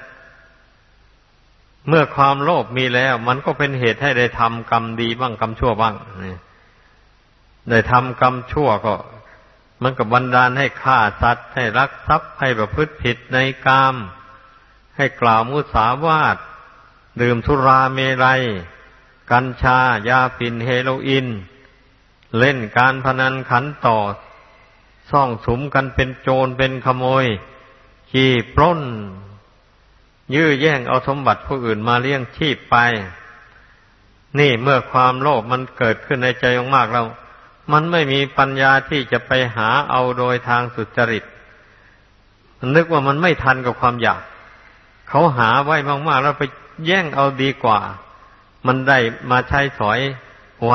เมื่อความโลภมีแล้ว มันก็เป็นเหตุให้ได้ทำกรรมดีบ้างกรรมชั่วบ้างได้ทำกรรมชั่วก็ มันก็บันดาลให้ฆ่าสัตว์ ให้รักทรัพย์ให้ประพฤติผิดในกาม ให้กล่าวมุสาวาทดื่มสุราเมรัย กัญชา ยาปิ่นเฮโรอีนเล่นการพนันขันต่อ ซ่องสมกันเป็นโจรเป็นขโมย ขี่ปล้น ยื้อแย่งเอาสมบัติผู้อื่นมาเลี้ยงชีพไป นี่เมื่อความโลภมันเกิดขึ้นในใจมากเรา มันไม่มีปัญญาที่จะไปหาเอาโดยทางสุจริตมันนึกว่ามันไม่ทันกับความอยาก เขาหาไว้มากๆแล้วไปแย่งเอาดีกว่า มันได้มาใช้สอยไว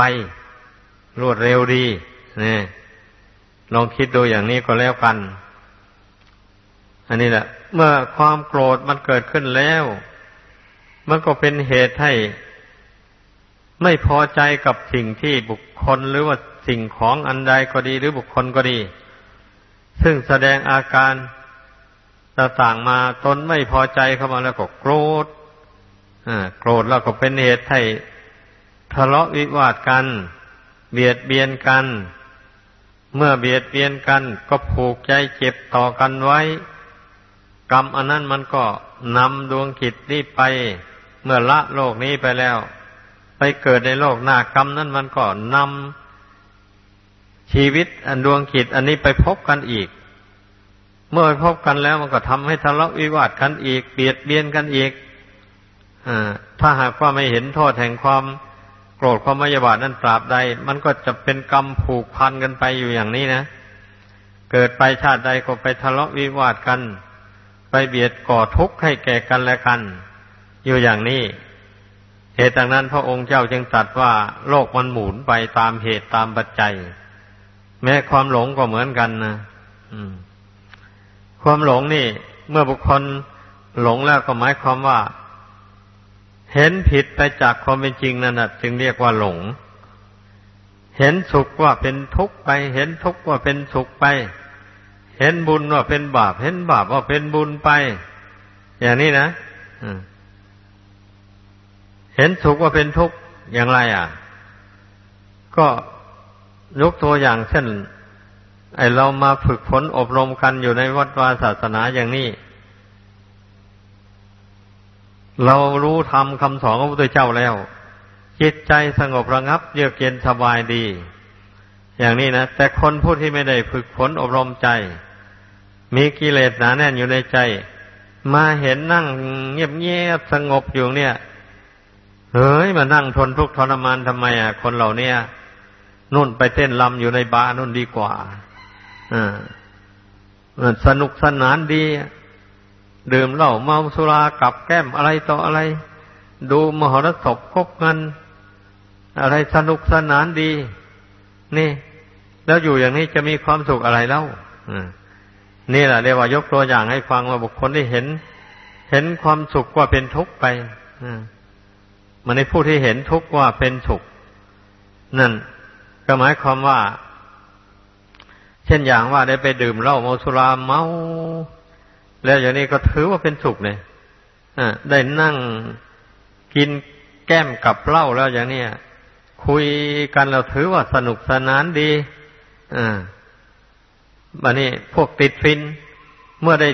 รวดเร็วดีนี่ลองคิดดูอย่างนี้ก็แล้วกัน อันนี้แหละ เมื่อความโกรธมันเกิดขึ้นแล้ว มันก็เป็นเหตุให้ ไม่พอใจกับสิ่งที่บุคคลหรือว่า สิ่งของอันใดก็ดีหรือบุคคลก็ดี ซึ่งแสดงอาการต่างๆมาตนไม่พอใจเข้ามาแล้วก็โกรธโกรธแล้วก็เป็นเหตุให้ทะเลาะวิวาทกัน เบียดเบียนกัน เมื่อเบียดเบียนกัน ก็ผูกใจเจ็บต่อกันไว้ กรรมอันนั้นมันก็นำดวงกิจนี้ไป เมื่อละโลกนี้ไปแล้ว ไปเกิดในโลกหน้ากรรมนั้นมันก็นำ ชีวิตอันดวงกิจอันนี้ไปพบกันอีก เมื่อไปพบกันแล้วมันก็ทำให้ทะเลาะวิวาทกันอีกเบียดเบียนกันอีกถ้าหากว่าไม่เห็นโทษแห่งความโกรธความมยาบาทนั้นตราบใด มันก็จะเป็นกรรมผูกพันกันไปอยู่อย่างนี้นะ เกิดไปชาติใดก็ไปทะเลาะวิวาทกัน ไปเบียดก่อทุกข์ให้แก่กันและกัน อยู่อย่างนี้ เหตุดังนั้นพระองค์เจ้าจึงตรัสว่าโลกมันหมุนไปตามเหตุตามปัจจัย แม้ความหลงก็เหมือนกันนะความหลงนี่ เมื่อบุคคลหลงแล้วก็หมายความว่า เห็นผิดไปจากความเป็นจริงนั่นนะจึงเรียกว่าหลง เห็นสุขว่าเป็นทุกข์ไป เห็นทุกข์ว่าเป็นสุขไป เห็นบุญว่าเป็นบาป เห็นบาปว่าเป็นบุญไป อย่างนี้นะเห็นสุขว่าเป็นทุกข์อย่างไร อะ ก็ ยกตัวอย่างเช่น ไอเรามาฝึกฝนอบรมกันอยู่ในวัดวาศาสนาอย่างนี้ เรารู้ทำคำสอนของพระพุทธเจ้าแล้ว จิตใจสงบระงับ เยือกเย็นสบายดี อย่างนี้นะแต่คนผู้ที่ไม่ได้ฝึกฝนอบรมใจ มีกิเลสหนาแน่นอยู่ในใจ มาเห็นนั่งเงียบๆสงบอยู่เนี่ยเฮ้ยมานั่งทนทุกข์ทรมานทำไมอะ คนเหล่านี้ นุ่นไปเต้นลำอยู่ในบาร์นุ่นดีกว่าอ่าสนุกสนานดี ดื่มเหล้าเมาสุรากับแก้มอะไรต่ออะไร ดูมหรสพคบกัน อะไรสนุกสนานดี นี่ แล้วอยู่อย่างนี้จะมีความสุขอะไรเล่านี่แหละเรียกว่ายกตัวอย่างให้ฟังว่าบุคคลที่เห็น เห็นความสุขว่าเป็นทุกข์ไปมันในผู้ที่เห็นทุกข์ว่าเป็นสุข นั่น ก็หมายความว่า เช่นอย่างว่าได้ไปดื่มเหล้าเมาสุราเมา แล้วอย่างนี้ก็ถือว่าเป็นสุขเลยได้นั่งกินแก้มกับเหล้าแล้วอย่างนี้คุยกันเราถือว่าสนุกสนานดีอ่าบันนี้พวกติดฟิน เมื่อได้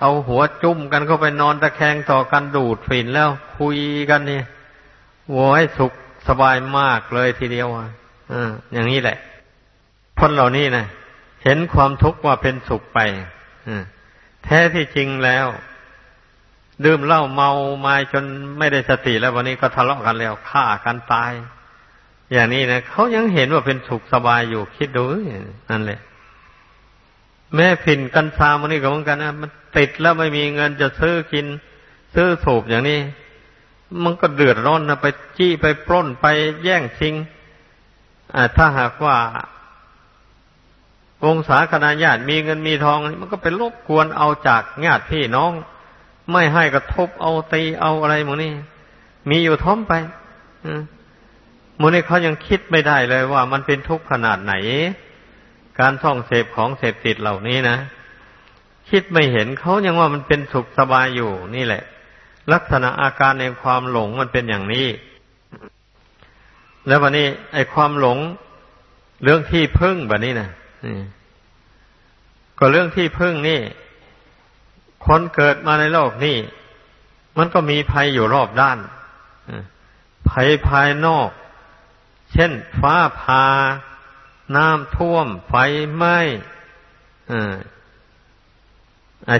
เอาหัวจุ่มกันเข้าไปนอนตะแคงต่อกันดูดฟินแล้วคุยกันนี่โว้ยสุขสบายมากเลยทีเดียวอะ อย่างนี้แหละคนเหล่านี้นะเห็นความทุกข์ว่าเป็นสุขไปแท้ที่จริงแล้ว ดื่มเหล้าเมามาจนไม่ได้สติแล้ววันนี้ก็ทะเลาะกันแล้วฆ่ากันตาย อย่างนี้นะเขายังเห็นว่าเป็นสุขสบายอยู่คิดดูนั่นแหละ แม่ผินกันชามันนี่ก็เหมือนกันนะมันติดแล้วไม่มีเงินจะซื้อกิน ซื้อสูบอย่างนี้ มันก็เดือดร้อนนะไปจี้ไปปล้นไปแย่งชิง ถ้าหากว่าวงศาคณะญาติมีเงินมีทอง มันก็ไปลบกวนเอาจากญาติพี่น้อง ไม่ให้กระทบเอาตีเอาอะไรหมดนี่มีอยู่ท้อมไปมูนี่เขายังคิดไม่ได้เลยว่ามันเป็นทุกข์ขนาดไหน การท่องเสพของเสพติดเหล่านี้นะ คิดไม่เห็นเขายังว่ามันเป็นสุขสบายอยู่นี่แหละ ลักษณะอาการในความหลงมันเป็นอย่างนี้ แล้ววันนี้ ไอ้ความหลงเรื่องที่พึ่งแบบนี้นะก็เรื่องที่พึ่งนี่ คนเกิดมาในโลกนี่ มันก็มีภัยอยู่รอบด้านภัยภายนอก เช่น ฟ้าผ่าน้ำท่วม ไฟไหม้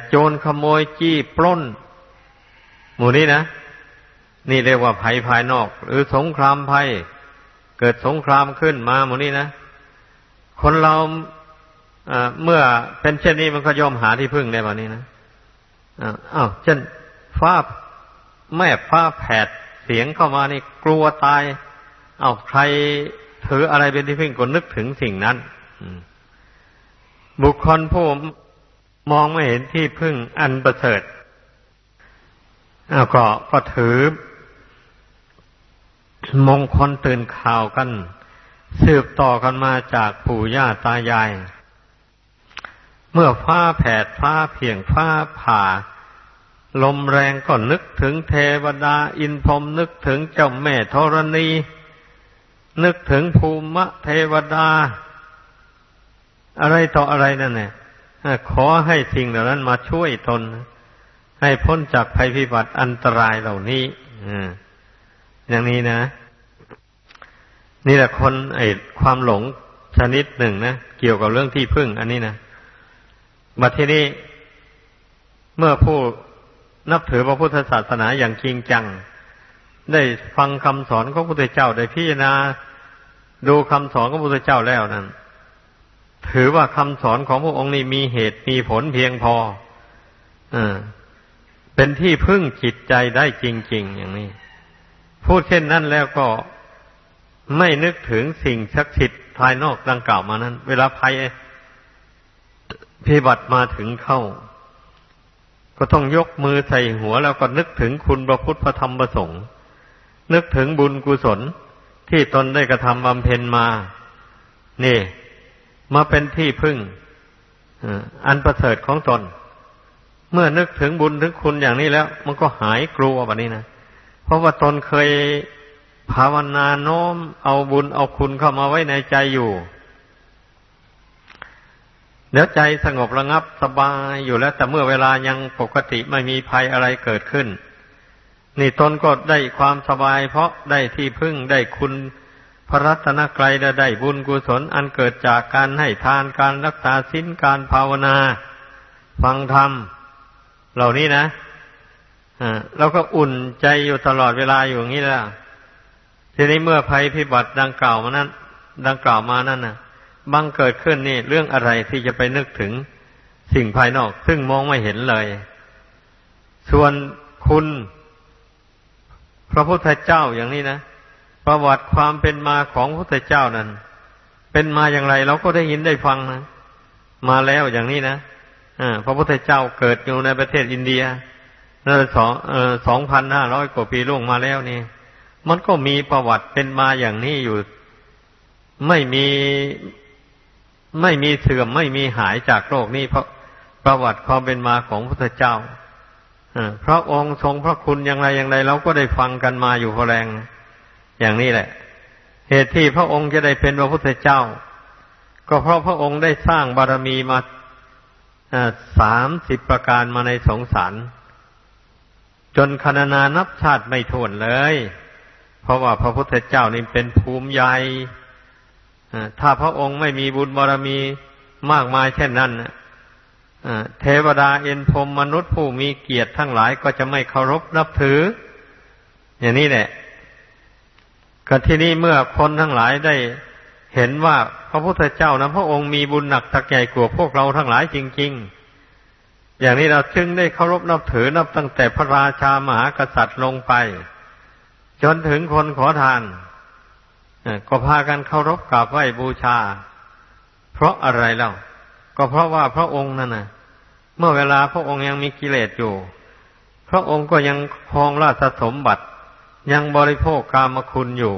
โจรขโมยจี้ปล้น หมู่นี้นะ นี่เรียกว่าภัยภายนอก หรือสงครามภัย เกิดสงครามขึ้นมาหมู่นี้นะ คนเราเมื่อเป็นเช่นนี้มันก็ยอมหาที่พึ่งได้แบบนี้นะอ้าวเช่นฟ้าแม่ฟ้าแผดเสียงเข้ามานี่กลัวตาย เอาใครถืออะไรเป็นที่พึ่งก็นึกถึงสิ่งนั้นบุคคลผู้มองไม่เห็นที่พึ่งอันประเสริฐก็ก็ถือ มงคลตื่นข่าวกัน สืบต่อกันมาจากปู่ย่าตายาย เมื่อฟ้าแผดฟ้าเพียงฟ้าผ่า ลมแรงก็นึกถึงเทวดาอินพรมนึกถึงเจ้าแม่ธรณี นึกถึงภูมิเทวดา อะไรต่ออะไรนั่นเนี่ยขอให้สิ่งเหล่านั้นมาช่วยตน ให้พ้นจากภัยพิบัติอันตรายเหล่านี้ อ อย่างนี้นะ นี่แหละคนไอ้ความหลงชนิดหนึ่งนะเกี่ยวกับเรื่องที่พึ่ง อันนี้นะบัดที่นี้เมื่อผู้นับถือพระพุทธศาสนาอย่างจริงจัง ได้ฟังคำสอนของพระพุทธเจ้าได้พิจารณาดูคำสอนของพระพุทธเจ้าแล้วนั้น ถือว่าคำสอนของพระองค์นี้มีเหตุมีผลเพียงพออเป็นที่พึ่งจิตใจได้จริง ๆ อย่างนี้ พูดเช่นนั้นแล้วก็ไม่นึกถึงสิ่งศักดิ์สิทธิ์ภายนอกดังกล่าวมานั้น เวลาภัยพิบัติมาถึงเข้า ก็ต้องยกมือใส่หัวแล้วก็นึกถึงคุณพระพุทธพระธรรมพระสงฆ์นึกถึงบุญกุศลที่ตนได้กระทำบำเพ็ญมา นี่ มาเป็นที่พึ่งอันประเสริฐของตน เมื่อนึกถึงบุญถึงคุณอย่างนี้แล้ว มันก็หายกลัวแบบนี้นะ เพราะว่าตนเคยภาวนาโน้ม เอาบุญเอาคุณเข้ามาไว้ในใจอยู่เดี๋ยวใจสงบระงับสบายอยู่แล้ว แต่เมื่อเวลายังปกติไม่มีภัยอะไรเกิดขึ้น นี่ตนก็ได้ความสบาย เพราะได้ที่พึ่งได้คุณพระรัตนกรัยได้บุญกุศลอันเกิดจากการให้ทานการรักษาศีลการภาวนา ฟังธรรมเหล่านี้นะ เราก็อุ่นใจอยู่ตลอดเวลาอยู่อย่างนี้แล้วทีนี้เมื่อภัยพิบัติดังกล่าวมานั้น ดังกล่าวมานั้นนะบังเกิดขึ้นนี่เรื่องอะไรที่จะไปนึกถึงสิ่งภายนอก ซึ่งมองไม่เห็นเลย ส่วนคุณ พระพุทธเจ้าอย่างนี้นะประวัติความเป็นมาของพระพุทธเจ้านั้น เป็นมาอย่างไรเราก็ได้ยินได้ฟังนะมาแล้วอย่างนี้นะอพระพุทธเจ้าเกิดอยู่ในประเทศอินเดีย สองสองพันห้าร้อยกว่าปีล่วงมาแล้วนี่ มันก็มีประวัติเป็นมาอย่างนี้อยู่ ไม่มีไม่มีเสื่อมไม่มีหายจากโลกนี้เพราะประวัติความเป็นมาของพระพุทธเจ้าพระองค์ทรงพระคุณอย่างไรอย่างไรเราก็ได้ฟังกันมาอยู่พอแรงอย่างนี้แหละ เหตุที่พระองค์จะได้เป็นพระพุทธเจ้า ก็เพราะพระองค์ได้สร้างบารมีมาสามสิบประการมาในสงสาร จนคณนานับชาติไม่ทวนเลย เพราะว่าพระพุทธเจ้านี่เป็นภูมิใหญ่ถ้าพระองค์ไม่มีบุญบารมีมากมายเช่นนั้นเทวดาเอ็นพรมมนุษย์ผู้มีเกียรติทั้งหลายก็จะไม่เคารพนับถือ อย่างนี้แหละก็ที่นี้เมื่อคนทั้งหลายได้เห็นว่าพระพุทธเจ้านะพระองค์มีบุญหนักตักใหญ่กว่าพวกเราทั้งหลายจริง ๆ อย่างนี้เราจึงได้เคารพนับถือนับตั้งแต่พระราชามหากษัตริย์ลงไป จนถึงคนขอทานก็พากันเคารพกราบไหว้บูชา เพราะอะไรเล่าก็เพราะว่าพระองค์นั่นนะเมื่อเวลาพระองค์ยังมีกิเลสอยู่ พระองค์ก็ยังครองราชสมบัติ ยังบริโภคกามคุณอยู่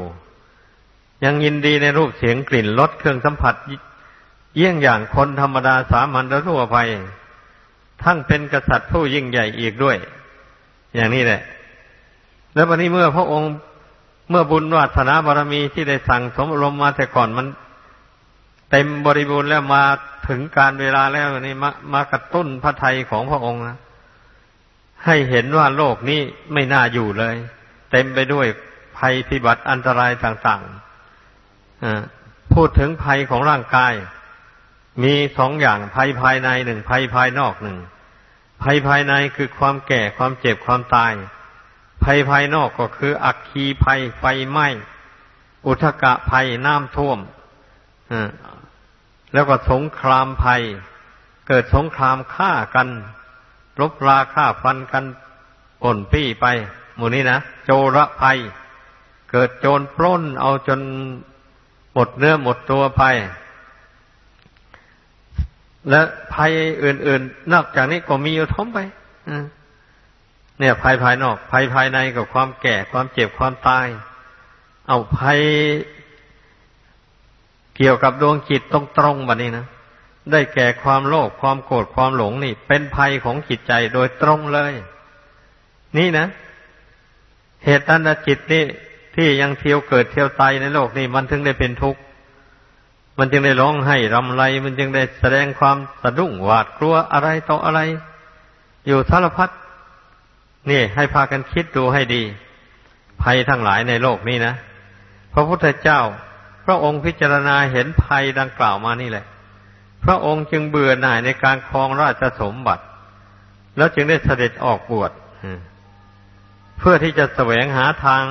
ยังยินดีในรูปเสียงกลิ่นรสเครื่องสัมผัส เยี่ยงอย่างคนธรรมดาสามัญทั่วไป ทั้งเป็นกษัตริย์ผู้ยิ่งใหญ่อีกด้วย อย่างนี้แหละ แล้ววันนี้เมื่อพระองค์เมื่อบุญวาสนาบารมีที่ได้สั่งสมรมมาแต่ก่อนมัน เต็มบริบูรณ์แล้วมาถึงการเวลาแล้วนี่มามากระตุ้นพระไทยของพระองค์นะให้เห็นว่าโลกนี้ไม่น่าอยู่เลย เต็มไปด้วยภัยพิบัติอันตรายต่างๆพูดถึงภัยของร่างกาย มีสองอย่างภัยภายในหนึ่งภัยภายนอกหนึ่งภัยภายในคือความแก่ความเจ็บความตาย ภัยภายนอกก็คือ อักคีภัยไฟไหม้อุทกะภัยน้ำท่วมแล้วก็สงครามภัย เกิดสงครามฆ่ากันรบราฆ่าฟันกันป่นปี้ไป หมู่นี้นะโจรภัย เกิดโจรปล้นเอาจนหมดเนื้อหมดตัวไป และภัยอื่น ๆ นอกจากนี้ก็มีอยู่ท้มไปเนี่ยภัยภายนอก ภัยภายในกับความแก่ความเจ็บความตาย เอาภัยเกี่ยวกับดวงจิตตรงๆแบบนี้นะได้แก่ความโลภความโกรธความหลงนี่ เป็นภัยของจิตใจโดยตรงเลย นี่นะ เหตุนั้นจิตนี่ที่ยังเที่ยวเกิดเที่ยวตายในโลกนี่มันถึงได้เป็นทุกข์ มันจึงได้ร้องไห้รำไร มันจึงได้แสดงความสะดุ้งหวาดกลัวอะไรต่ออะไร อยู่สารพัดนี่ให้พากันคิดดูให้ดี ภัยทั้งหลายในโลกนี้นะพระพุทธเจ้า พระองค์พิจารณาเห็นภัยดังกล่าวมานี่แหละ พระองค์จึงเบื่อหน่ายในการครองราชสมบัติ แล้วจึงได้เสด็จออกบวชเพื่อที่จะแสวงหาทาง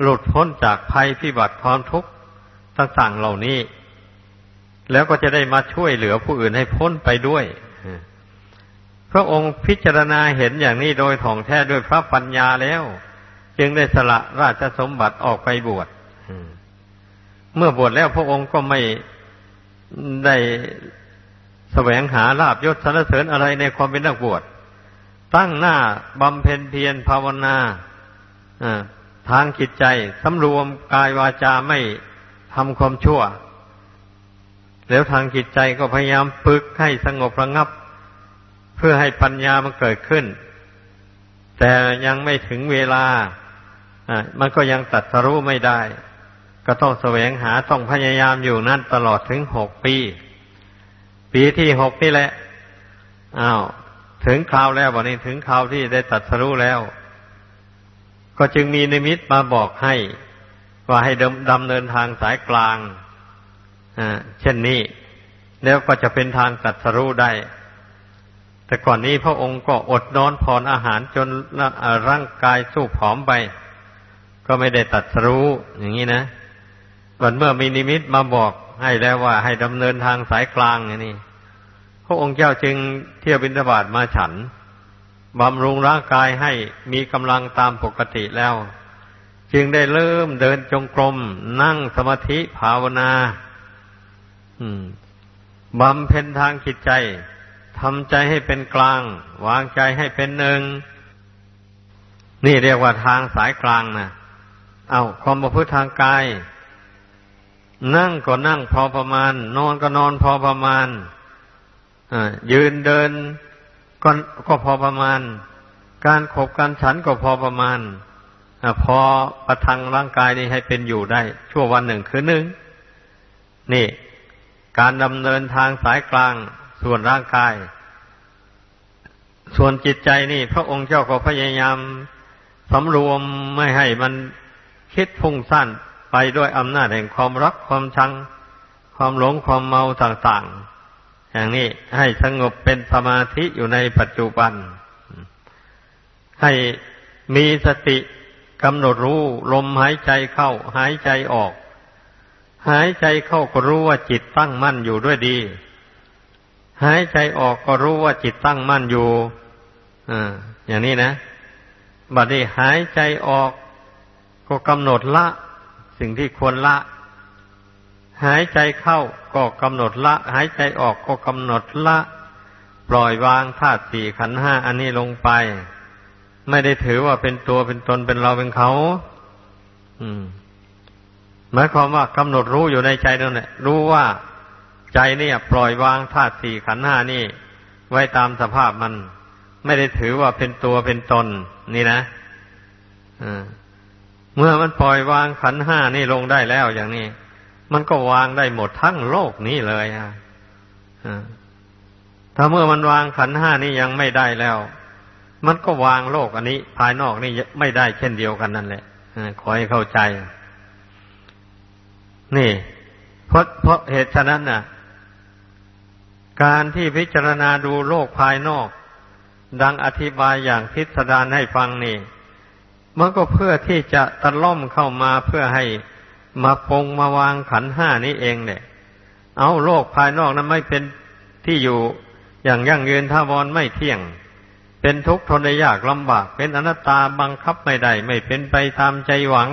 หลุดพ้นจากภัยพิบัติความทุกข์ต่างๆเหล่านี้ แล้วก็จะได้มาช่วยเหลือผู้อื่นให้พ้นไปด้วยพระองค์พิจารณาเห็นอย่างนี้โดยถ่องแท้ด้วยพระปัญญาแล้ว จึงได้สละราชสมบัติออกไปบวชเมื่อบวชแล้วพระองค์ก็ไม่ได้แสวงหาลาบยศสรรเสริญอะไรในความเป็นนักบวชตั้งหน้าบำเพ็ญเพียรภาวนาทางจิตใจสำรวมกายวาจาไม่ทำความชั่ว แล้วทางจิตใจก็พยายามฝึกให้สงบระงับ เพื่อให้ปัญญามันเกิดขึ้น แต่ยังไม่ถึงเวลาอ่ามันก็ยังตัดสรู้ไม่ได้ ก็ต้องแสวงหาต้องพยายามอยู่นั่นตลอดถึงหกปี ปีที่หกนี่แหละอ้าวถึงคราวแล้ววันนี้ถึงคราวที่ได้ตัดสรู้แล้ว ก็จึงมีนิมิตมาบอกให้ ว่าให้ดำเนินทางสายกลาง เช่นนี้ แล้วก็จะเป็นทางตัดสรู้ได้ แต่ก่อนนี้พระองค์ก็อดนอนผ่อนอาหารจนร่างกายสู้ผอมไป ก็ไม่ได้ตัดสรู้อย่างนี้นะวันเมื่อมีนิมิตมาบอกให้แล้วว่าให้ดำเนินทางสายกลางอย่างนี้พระองค์เจ้าจึงเที่ยวบินบาตมาฉันบำรุงร่างกายให้มีกำลังตามปกติแล้ว จึงได้เริ่มเดินจงกรมนั่งสมาธิภาวนา บำเพ็ญทางจิตใจทำใจให้เป็นกลาง วางใจให้เป็นหนึ่ง นี่เรียกว่าทางสายกลางนะเอาความประพฤติทางกาย นั่งก็นั่งพอประมาณ นอนก็นอนพอประมาณยืนเดินก็ก็พอประมาณ การขบการฉันก็พอประมาณอพอประทังร่างกายนี้ให้เป็นอยู่ได้ ชั่ววันหนึ่งคือหนึ่งนี่ การดำเนินทางสายกลางส่วนร่างกาย ส่วนจิตใจนี่ พระองค์เจ้าก็พยายามสำรวมไม่ให้มันคิดพุ่งสั้นไปด้วยอำนาจแห่งความรักความชัง ความหลงความเมาต่างๆ อย่างนี้ให้สงบเป็นสมาธิอยู่ในปัจจุบัน ให้มีสติกำหนดรู้ลมหายใจเข้าหายใจออก หายใจเข้าก็รู้ว่าจิตตั้งมั่นอยู่ด้วยดี หายใจออกก็รู้ว่าจิตตั้งมั่นอยู่ออย่างนี้นะ บัดนี้หายใจออก ก็กำหนดละ สิ่งที่ควรละ หายใจเข้าก็กำหนดละ หายใจออกก็กำหนดละ ปล่อยวางธาตุสี่ขันห้าอันนี้ลงไป ไม่ได้ถือว่าเป็นตัวเป็นตนเป็นเราเป็นเขา อืม หมายความว่ากำหนดรู้อยู่ในใจนั่นแหละรู้ว่าใจเนี่ยปล่อยวางธาตุสี่ขันห้านี่ ไว้ตามสภาพมัน ไม่ได้ถือว่าเป็นตัวเป็นตน นี่นะเมื่อมันปล่อยวางขันห้านี่ลงได้แล้วอย่างนี้ มันก็วางได้หมดทั้งโลกนี้เลยอะถ้าเมื่อมันวางขันห้านี่ยังไม่ได้แล้ว มันก็วางโลกอันนี้ ภายนอกนี่ไม่ได้เช่นเดียวกันนั่นแหละขอให้เข้าใจ นี่เพราะเพราะเหตุฉะนั้นน่ะ การที่พิจารณาดูโลกภายนอก ดังอธิบายอย่างพิสดารให้ฟังนี่มันก็เพื่อที่จะตะล่อมเข้ามาเพื่อให้มาปงมาวางขันห้านี้เองเนี่ยเอาโลกภายนอกนั้นไม่เป็นที่อยู่อย่างยั่งยืนท่าวรไม่เที่ยง เป็นทุกข์ทนได้ยากลำบาก เป็นอนัตตาบังคับไม่ได้ไม่เป็นไปตามใจหวัง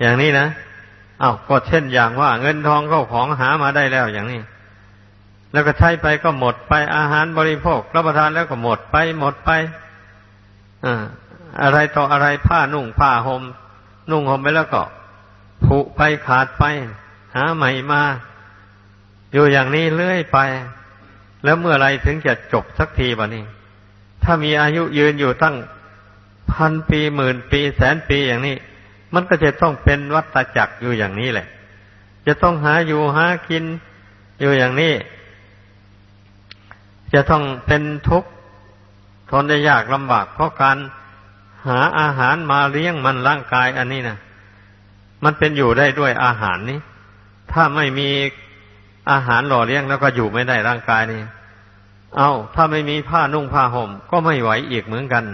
อย่างนี้นะ อา้าวก็เช่นอย่างว่า เงินทองเข้าของหามาได้แล้วอย่างนี้ แล้วก็ใช้ไปก็หมดไปอาหารบริโภค รับประทานแล้วก็หมดไปหมดไปอ่าอะไรต่ออะไรผ้านุ่งผ้าหม่มนุ่งห่มไปแล้วก็ผุไปขาดไป หาใหม่มา อยู่อย่างนี้เรื่อยไป แล้วเมื่อไรถึงจะจบสักทีบะนี้ ถ้ามีอายุยืนอยู่ตั้งพันปีหมื่นปีแสนปีอย่างนี้ มันก็จะต้องเป็นวัฏจักรอยู่อย่างนี้แหละ จะต้องหาอยู่หากินอยู่อย่างนี้ จะต้องเป็นทุกข์ทนได้ยากลำบากเพราะการหาอาหารมาเลี้ยงมันร่างกายอันนี้นะมันเป็นอยู่ได้ด้วยอาหารนี้ ถ้าไม่มีอาหารหล่อเลี้ยงแล้วก็อยู่ไม่ได้ร่างกายนี้ เอาถ้าไม่มีผ้านุ่งผ้าห่ม ก็ไม่ไหวอีกเหมือนกัน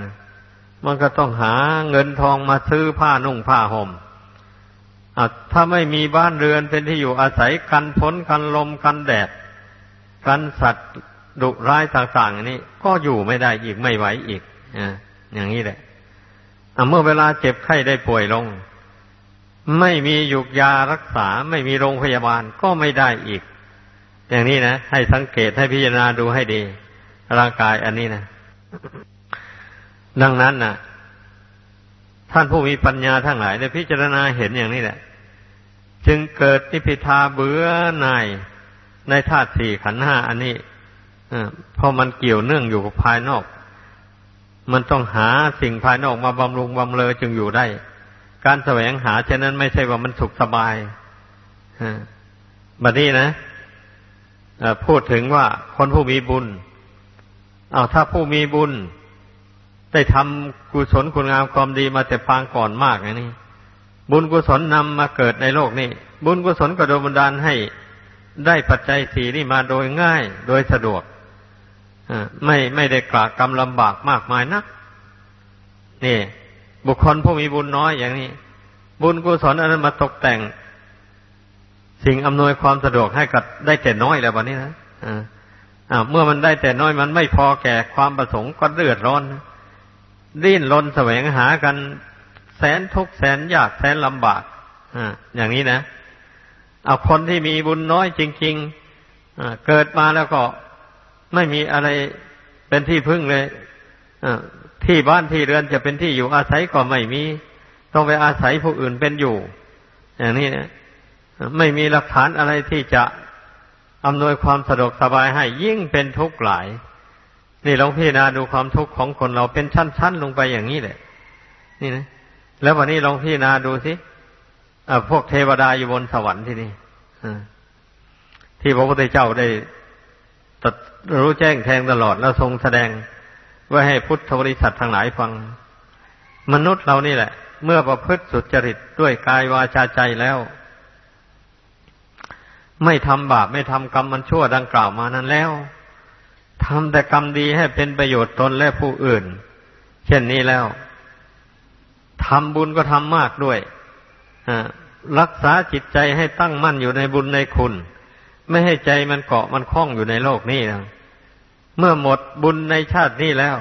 มันก็ต้องหาเงินทองมาซื้อผ้านุ่งผ้าห่มถ้าไม่มีบ้านเรือนเป็นที่อยู่อาศัยกันฝนกันลมกันแดด กันสัตว์ดุร้ายต่างๆอันนี้ก็อยู่ไม่ได้อีกไม่ไหวอีกอย่างนี้แหละเมื่อเวลาเจ็บไข้ได้ป่วยลง ไม่มียุกยารักษาไม่มีโรงพยาบาลก็ไม่ได้อีก อย่างนี้นะ ให้สังเกตให้พิจารณาดูให้ดี ร่างกายอันนี้นะ ดังนั้นนะท่านผู้มีปัญญาทั้งหลายในพิจารณาเห็นอย่างนี้แหละ จึงเกิดนิพิทาเบื่อหน่ายในธาตุสี่ขันห้าอันนี้เพราะมันเกี่ยวเนื่องอยู่กับภายนอก มันต้องหาสิ่งภายนอกมาบำรุงบำเรอจึงอยู่ได้ การแสวงหาเช่นนั้นไม่ใช่ว่ามันสุขสบายบัดนี้นะพูดถึงว่าคนผู้มีบุญ เอาถ้าผู้มีบุญ ได้ทำกุศลคุณงามความดีมาแต่ปางก่อนมากอย่างนี้บุญกุศลนำมาเกิดในโลกนี้ บุญกุศลก็โดยบันดาลให้ได้ปัจจัยสีนี่มาโดยง่าย โดยสะดวกไม่ไม่ได้กลากรรมลำบากมากมายนักนี่ บุคคลผู้มีบุญน้อยอย่างนี้ บุญกุศลอันนั้นมาตกแต่ง สิ่งอำนวยความสะดวกให้กับได้แต่น้อยแล้ววันนี้นะอ่าเมื่อมันได้แต่น้อยมันไม่พอแก่ความประสงค์ก็เดือดร้อน ดิ้นรนแสวงหากันแสนทุกแสนยากแสนลำบากอ่าอย่างนี้นะ เอาคนที่มีบุญน้อยจริงๆเกิดมาแล้วก็ไม่มีอะไรเป็นที่พึ่งเลยที่บ้านที่เรือนจะเป็นที่อยู่อาศัยก็ไม่มี ต้องไปอาศัยผู้อื่นเป็นอยู่ อย่างนี้นะไม่มีหลักฐานอะไรที่จะอำนวยความสะดวกสบายให้ยิ่งเป็นทุกข์หลาย นี่ลองพิจารณาดูความทุกข์ของคนเราเป็นชั้นๆลงไปอย่างนี้แหละ นี่นะ แล้ววันนี้ลองพิจารณาดูสิพวกเทวดาอยู่บนสวรรค์ที่นี่ที่พระพุทธเจ้าได้ตัดรู้แจ้งแทงตลอดแล้วทรงแสดงไว้ให้พุทธบริษัททั้งหลายฟัง มนุษย์เรานี่แหละ เมื่อประพฤติสุจริตด้วยกายวาจาใจแล้ว ไม่ทำบาปไม่ทำกรรมมันชั่วดังกล่าวมานั้นแล้ว ทำแต่กรรมดีให้เป็นประโยชน์ตนและผู้อื่น เช่นนี้แล้วทำบุญก็ทำมากด้วยรักษาจิตใจให้ตั้งมั่นอยู่ในบุญในคุณ ไม่ให้ใจมันเกาะมันคล้องอยู่ในโลกนี้นะเมื่อหมดบุญในชาตินี้แล้ว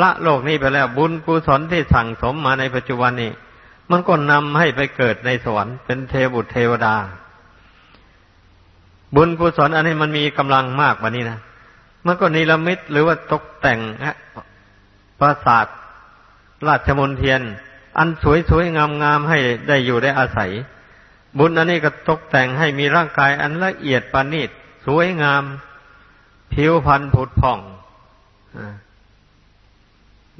ละโลกนี้ไปแล้ว บุญกุศลที่สั่งสมมาในปัจจุบันนี้ มันก็นำให้ไปเกิดในสวรรค์เป็นเทบุตรเทวดา บุญกุศลอันนี้มันมีกำลังมากกว่านี้นะ มันก็นิรมิตหรือว่าตกแต่งปราสาทราชมนเทียน อันสวยๆงามๆให้ได้อยู่ได้อาศัย บุญอันนี้ก็ตกแต่งให้มีร่างกายอันละเอียดปานีตสวยงาม ผิวพรรณผุดผ่อง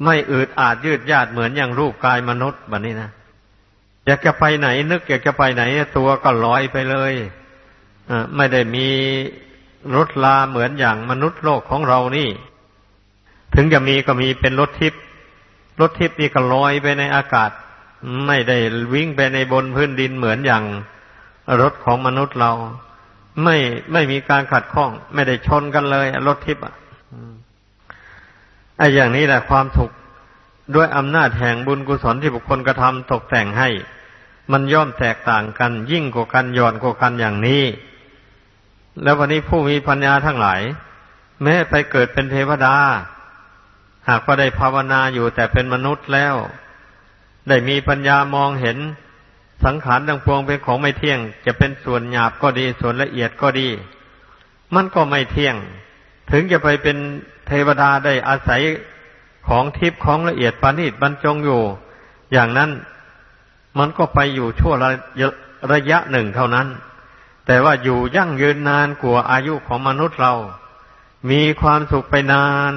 ไม่อืดอาดยืดยาดเหมือนอย่างรูปกายมนุษย์แบบนี้นะอยากจะไปไหน นึกอยากจะไปไหน ตัวก็ลอยไปเลยไม่ได้มี รถลาเหมือนอย่างมนุษย์โลกของเรานี่ ถึงจะมีก็มีเป็นรถทิพย์รถทิพย์นี่ก็ลอยไปในอากาศ ไม่ได้วิ่งไปในบนพื้นดินเหมือนอย่างรถของมนุษย์เรา ไม่ไม่มีการขัดข้อง ไม่ได้ชนกันเลยรถทิพย์อะไอ้อย่างนี้แหละความสุขด้วยอำนาจแห่งบุญกุศลที่บุคคลกระทำตกแต่งให้ มันย่อมแตกต่างกัน ยิ่งกว่ากันย่อนกว่ากันอย่างนี้ แล้ววันนี้ผู้มีปัญญาทั้งหลาย แม้ไปเกิดเป็นเทวดา หากว่าได้ภาวนาอยู่แต่เป็นมนุษย์แล้ว ได้มีปัญญามองเห็นสังขารดังพวงเป็นของไม่เที่ยง จะเป็นส่วนหยาบก็ดี ส่วนละเอียดก็ดี มันก็ไม่เที่ยง ถึงจะไปเป็นเทวดาได้อาศัยของทิพย์ของละเอียดปานิชบรรจงอยู่ อย่างนั้นมันก็ไปอยู่ชั่วระระยะหนึ่งเท่านั้น แต่ว่าอยู่ยั่งยืนนานกว่าอายุของมนุษย์เรา มีความสุขไปนาน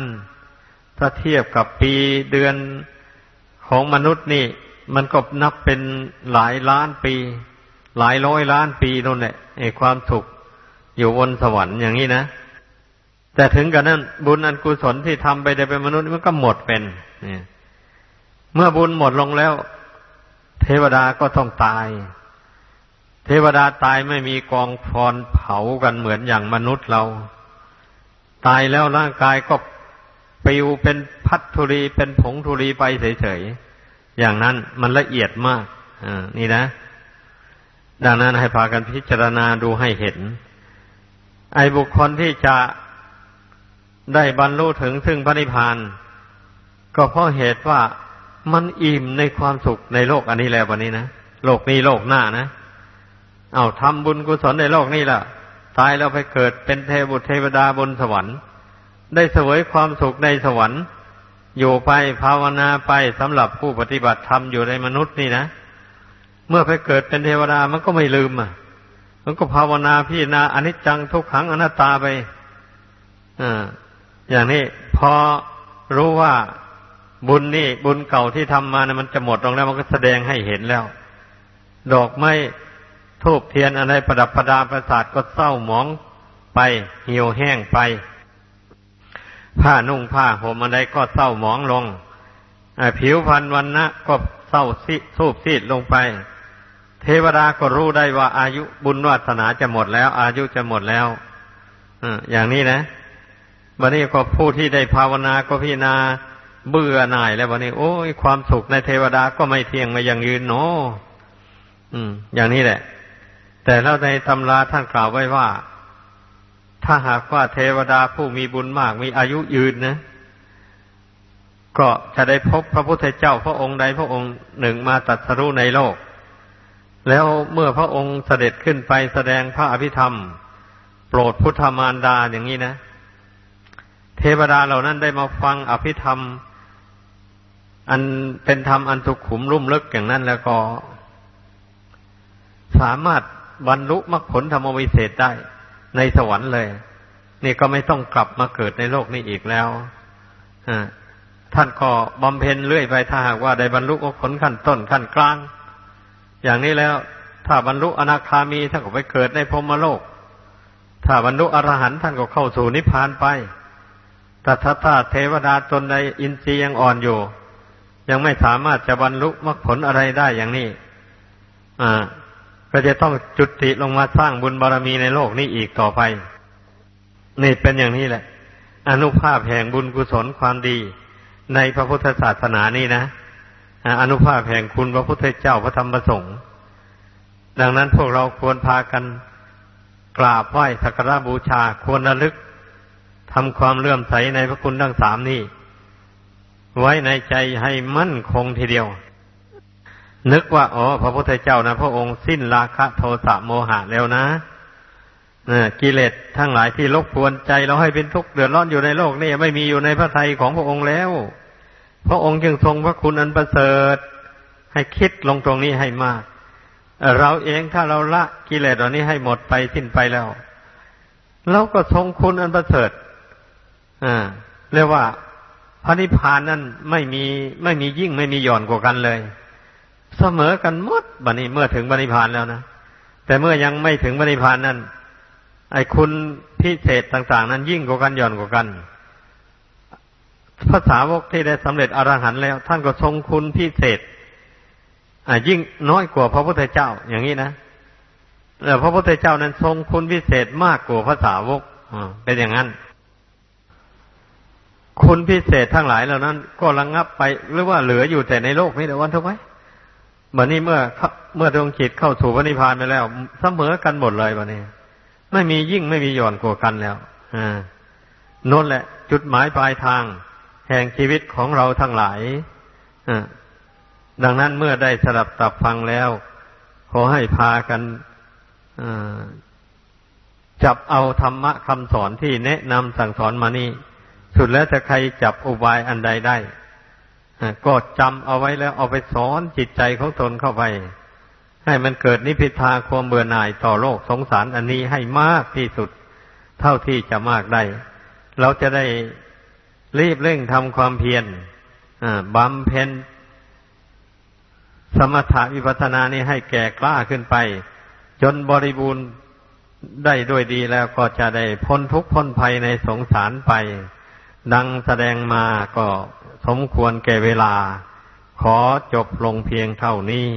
ถ้าเทียบกับปีเดือนของมนุษย์นี่ มันก็นับเป็นหลายล้านปี หลายร้อยล้านปีนั่นแหละไอ้ความสุขอยู่บนสวรรค์อย่างนี้นะ แต่ถึงกันนั้น บุญอันกุศลที่ทำไปได้เป็นมนุษย์มันก็หมดเป็น เนี่ย เมื่อบุญหมดลงแล้ว เทวดาก็ต้องตาย เทวดาตายไม่มีกองฟอนเผากันเหมือนอย่างมนุษย์เรา ตายแล้วร่างกายก็ปิวเป็นพัดธุรีเป็นผงธุรีไปเฉยๆ อย่างนั้นมันละเอียดมากนี่นะ ดังนั้นให้พากันพิจารณาดูให้เห็น ไอ้บุคคลที่จะได้บรรลุถึงซึ่งพระนิพพาน ก็เพราะเหตุว่ามันอิ่มในความสุขในโลกอันนี้แล้ววันนี้นะ โลกนี้โลกหน้านะ เอาทำบุญกุศลในโลกนี้ล่ะ ตายแล้วไปเกิดเป็นเทวบุตรเทวดาบนสวรรค์ ได้เสวยความสุขในสวรรค์ อยู่ไปภาวนาไปสำหรับผู้ปฏิบัติธรรมอยู่ในมนุษย์นี่นะ เมื่อไปเกิดเป็นเทวดามันก็ไม่ลืมอะ มันก็ภาวนาพิจารณาอนิจจังทุกขังอนัตตาไปอ่าอย่างนี้พอรู้ว่าบุญนี่บุญเก่าที่ทำมานะมันจะหมดลงแล้วมันก็แสดงให้เห็นแล้ว ดอกไม้ ทูบเทียนอะไรประดับประดาประสาทก็เศร้าหมองไปเหี่ยวแห้งไป ผ้านุ่งผ้าห่มอะไรก็เศร้าหมองลงผิวพรรณวันนะก็เศร้าซีสูบซีดลงไป เทวดาก็รู้ได้ว่าอายุบุญวาสนาจะหมดแล้ว อายุจะหมดแล้วอย่างนี้นะวันนี้ก็ผู้ที่ได้ภาวนาก็พิจารณาเบื่อหน่ายแล้ววันนี้ โอ้ยความสุขในเทวดาก็ไม่เที่ยงไม่ยังยืนโนออย่างนี้แหละ แต่แล้วในตำราท่านกล่าวไว้ว่า ถ้าหากว่าเทวดาผู้มีบุญมากมีอายุยืนนะ ก็จะได้พบพระพุทธเจ้าพระองค์ใดพระองค์หนึ่งมาตัดสรุในโลก แล้วเมื่อพระองค์เสด็จขึ้นไปแสดงพระอภิธรรม โปรดพุทธมารดาอย่างนี้นะ เทวดาเหล่านั้นได้มาฟังอภิธรรม อันเป็นธรรมอันสุขุมรุ่มลึกอย่างนั้นแล้วก็ สามารถ บรรลุมรรคผลธรรมวิเศษได้ ในสวรรค์เลย นี่ก็ไม่ต้องกลับมาเกิดในโลกนี้อีกแล้วท่านก็บำเพ็ญเรื่อยไปถ้าหากว่าได้บรรลุมรรคผลขั้นต้นขั้นกลาง อย่างนี้แล้ว ถ้าบรรลุอนาคามีท่านก็ไปเกิดในพรมโลก ถ้าบรรลุอรหันต์ท่านก็เข้าสู่นิพพานไปแต่ถ้าถ้าเทวดาตนใดอินทรีย์ยังอ่อนอยู่ ยังไม่สามารถจะบรรลุมรรคผลอะไรได้อย่างนี้ อ่า ก็จะต้องจุติลงมาสร้างบุญบารรมีในโลกนี้อีกต่อไป นี่เป็นอย่างนี้แหละ อนุภาพแห่งบุญกุศลความดี ในพระพุทธศาสนานี่นะอนุภาพแห่งคุณพระพุทธเจ้าพระธรรมประสงค์ดังนั้นพวกเราควรพากันกราบไหว้สักการะบูชาควรระลึกทำความเลื่อมใสในพระคุณทั้งสามนี้ ไว้ในใจให้มั่นคงทีเดียว นึกว่าอ๋อพระพุทธเจ้านะพระองค์สิ้นราคะโทสะโมหะแล้วนะกิเลสทั้งหลายที่รบกวนใจเราให้เป็นทุกข์เดือดร้อนอยู่ในโลกนี่ไม่มีอยู่ในพระทัยของพระองค์แล้ว พระองค์จึงทรงพระคุณอันประเสริฐ ให้คิดลงตรงนี้ให้มาก เราเองถ้าเราละกิเลสเหล่านี้ให้หมดไปสิ้นไปแล้วเราก็ทรงคุณอันประเสริฐอ่าเรียกว่าพระนิพพานนั้นไม่มีไม่มียิ่งไม่มีหย่อนกว่ากันเลย เสมอกันหมดบัดนี้เมื่อถึงบริพานแล้วนะแต่เมื่อยังไม่ถึงบริพานนั้นไอ้คุณพิเศษต่าง ๆ นั้นยิ่งกว่ากันย่อนกว่ากันภาษาวกที่ได้สำเร็จอรหันต์แล้ว ท่านก็ทรงคุณพิเศษอ่ายิ่งน้อยกว่าพระพุทธเจ้า อย่างนี้นะแต่พระพุทธเจ้านั้นทรงคุณพิเศษมากกว่าภาษาวกเป็นอย่างนั้น คุณพิเศษทั้งหลายเหล่านั้น ก็ระงงับไปหรือว่าเหลืออยู่แต่ในโลกนี้แต่วันเท่าไหร่บัดนี้เมื่อเมื่อดวงจิตเข้าสู่พระนิพพานไปแล้ว เสมอกันหมดเลยบัดนี้ ไม่มียิ่งไม่มีหย่อนกว่ากันแล้วอ่านั่นแหละ จุดหมายปลายทาง แห่งชีวิตของเราทั้งหลายอ่าดังนั้นเมื่อได้สดับตับฟังแล้ว ขอให้พากันจับเอาธรรมะคำสอนที่แนะนำสั่งสอนมานี่ สุดแล้วจะใครจับอุบายอันใดได้ ก็จำเอาไว้แล้วเอาไปสอนจิตใจของตนเข้าไป ให้มันเกิดนิพิทาความเบื่อหน่ายต่อโลกสงสารอันนี้ให้มากที่สุด เท่าที่จะมากได้ เราจะได้รีบเร่งทำความเพียรบำเพ็ญสมถะวิปัสสนานี้ให้แก่กล้าขึ้นไป จนบริบูรณ์ได้ด้วยดีแล้วก็จะได้พ้นทุกข์พ้นภัยในสงสารไป ดังแสดงมาก็ สมควรแก่เวลา ขอจบลงเพียงเท่านี้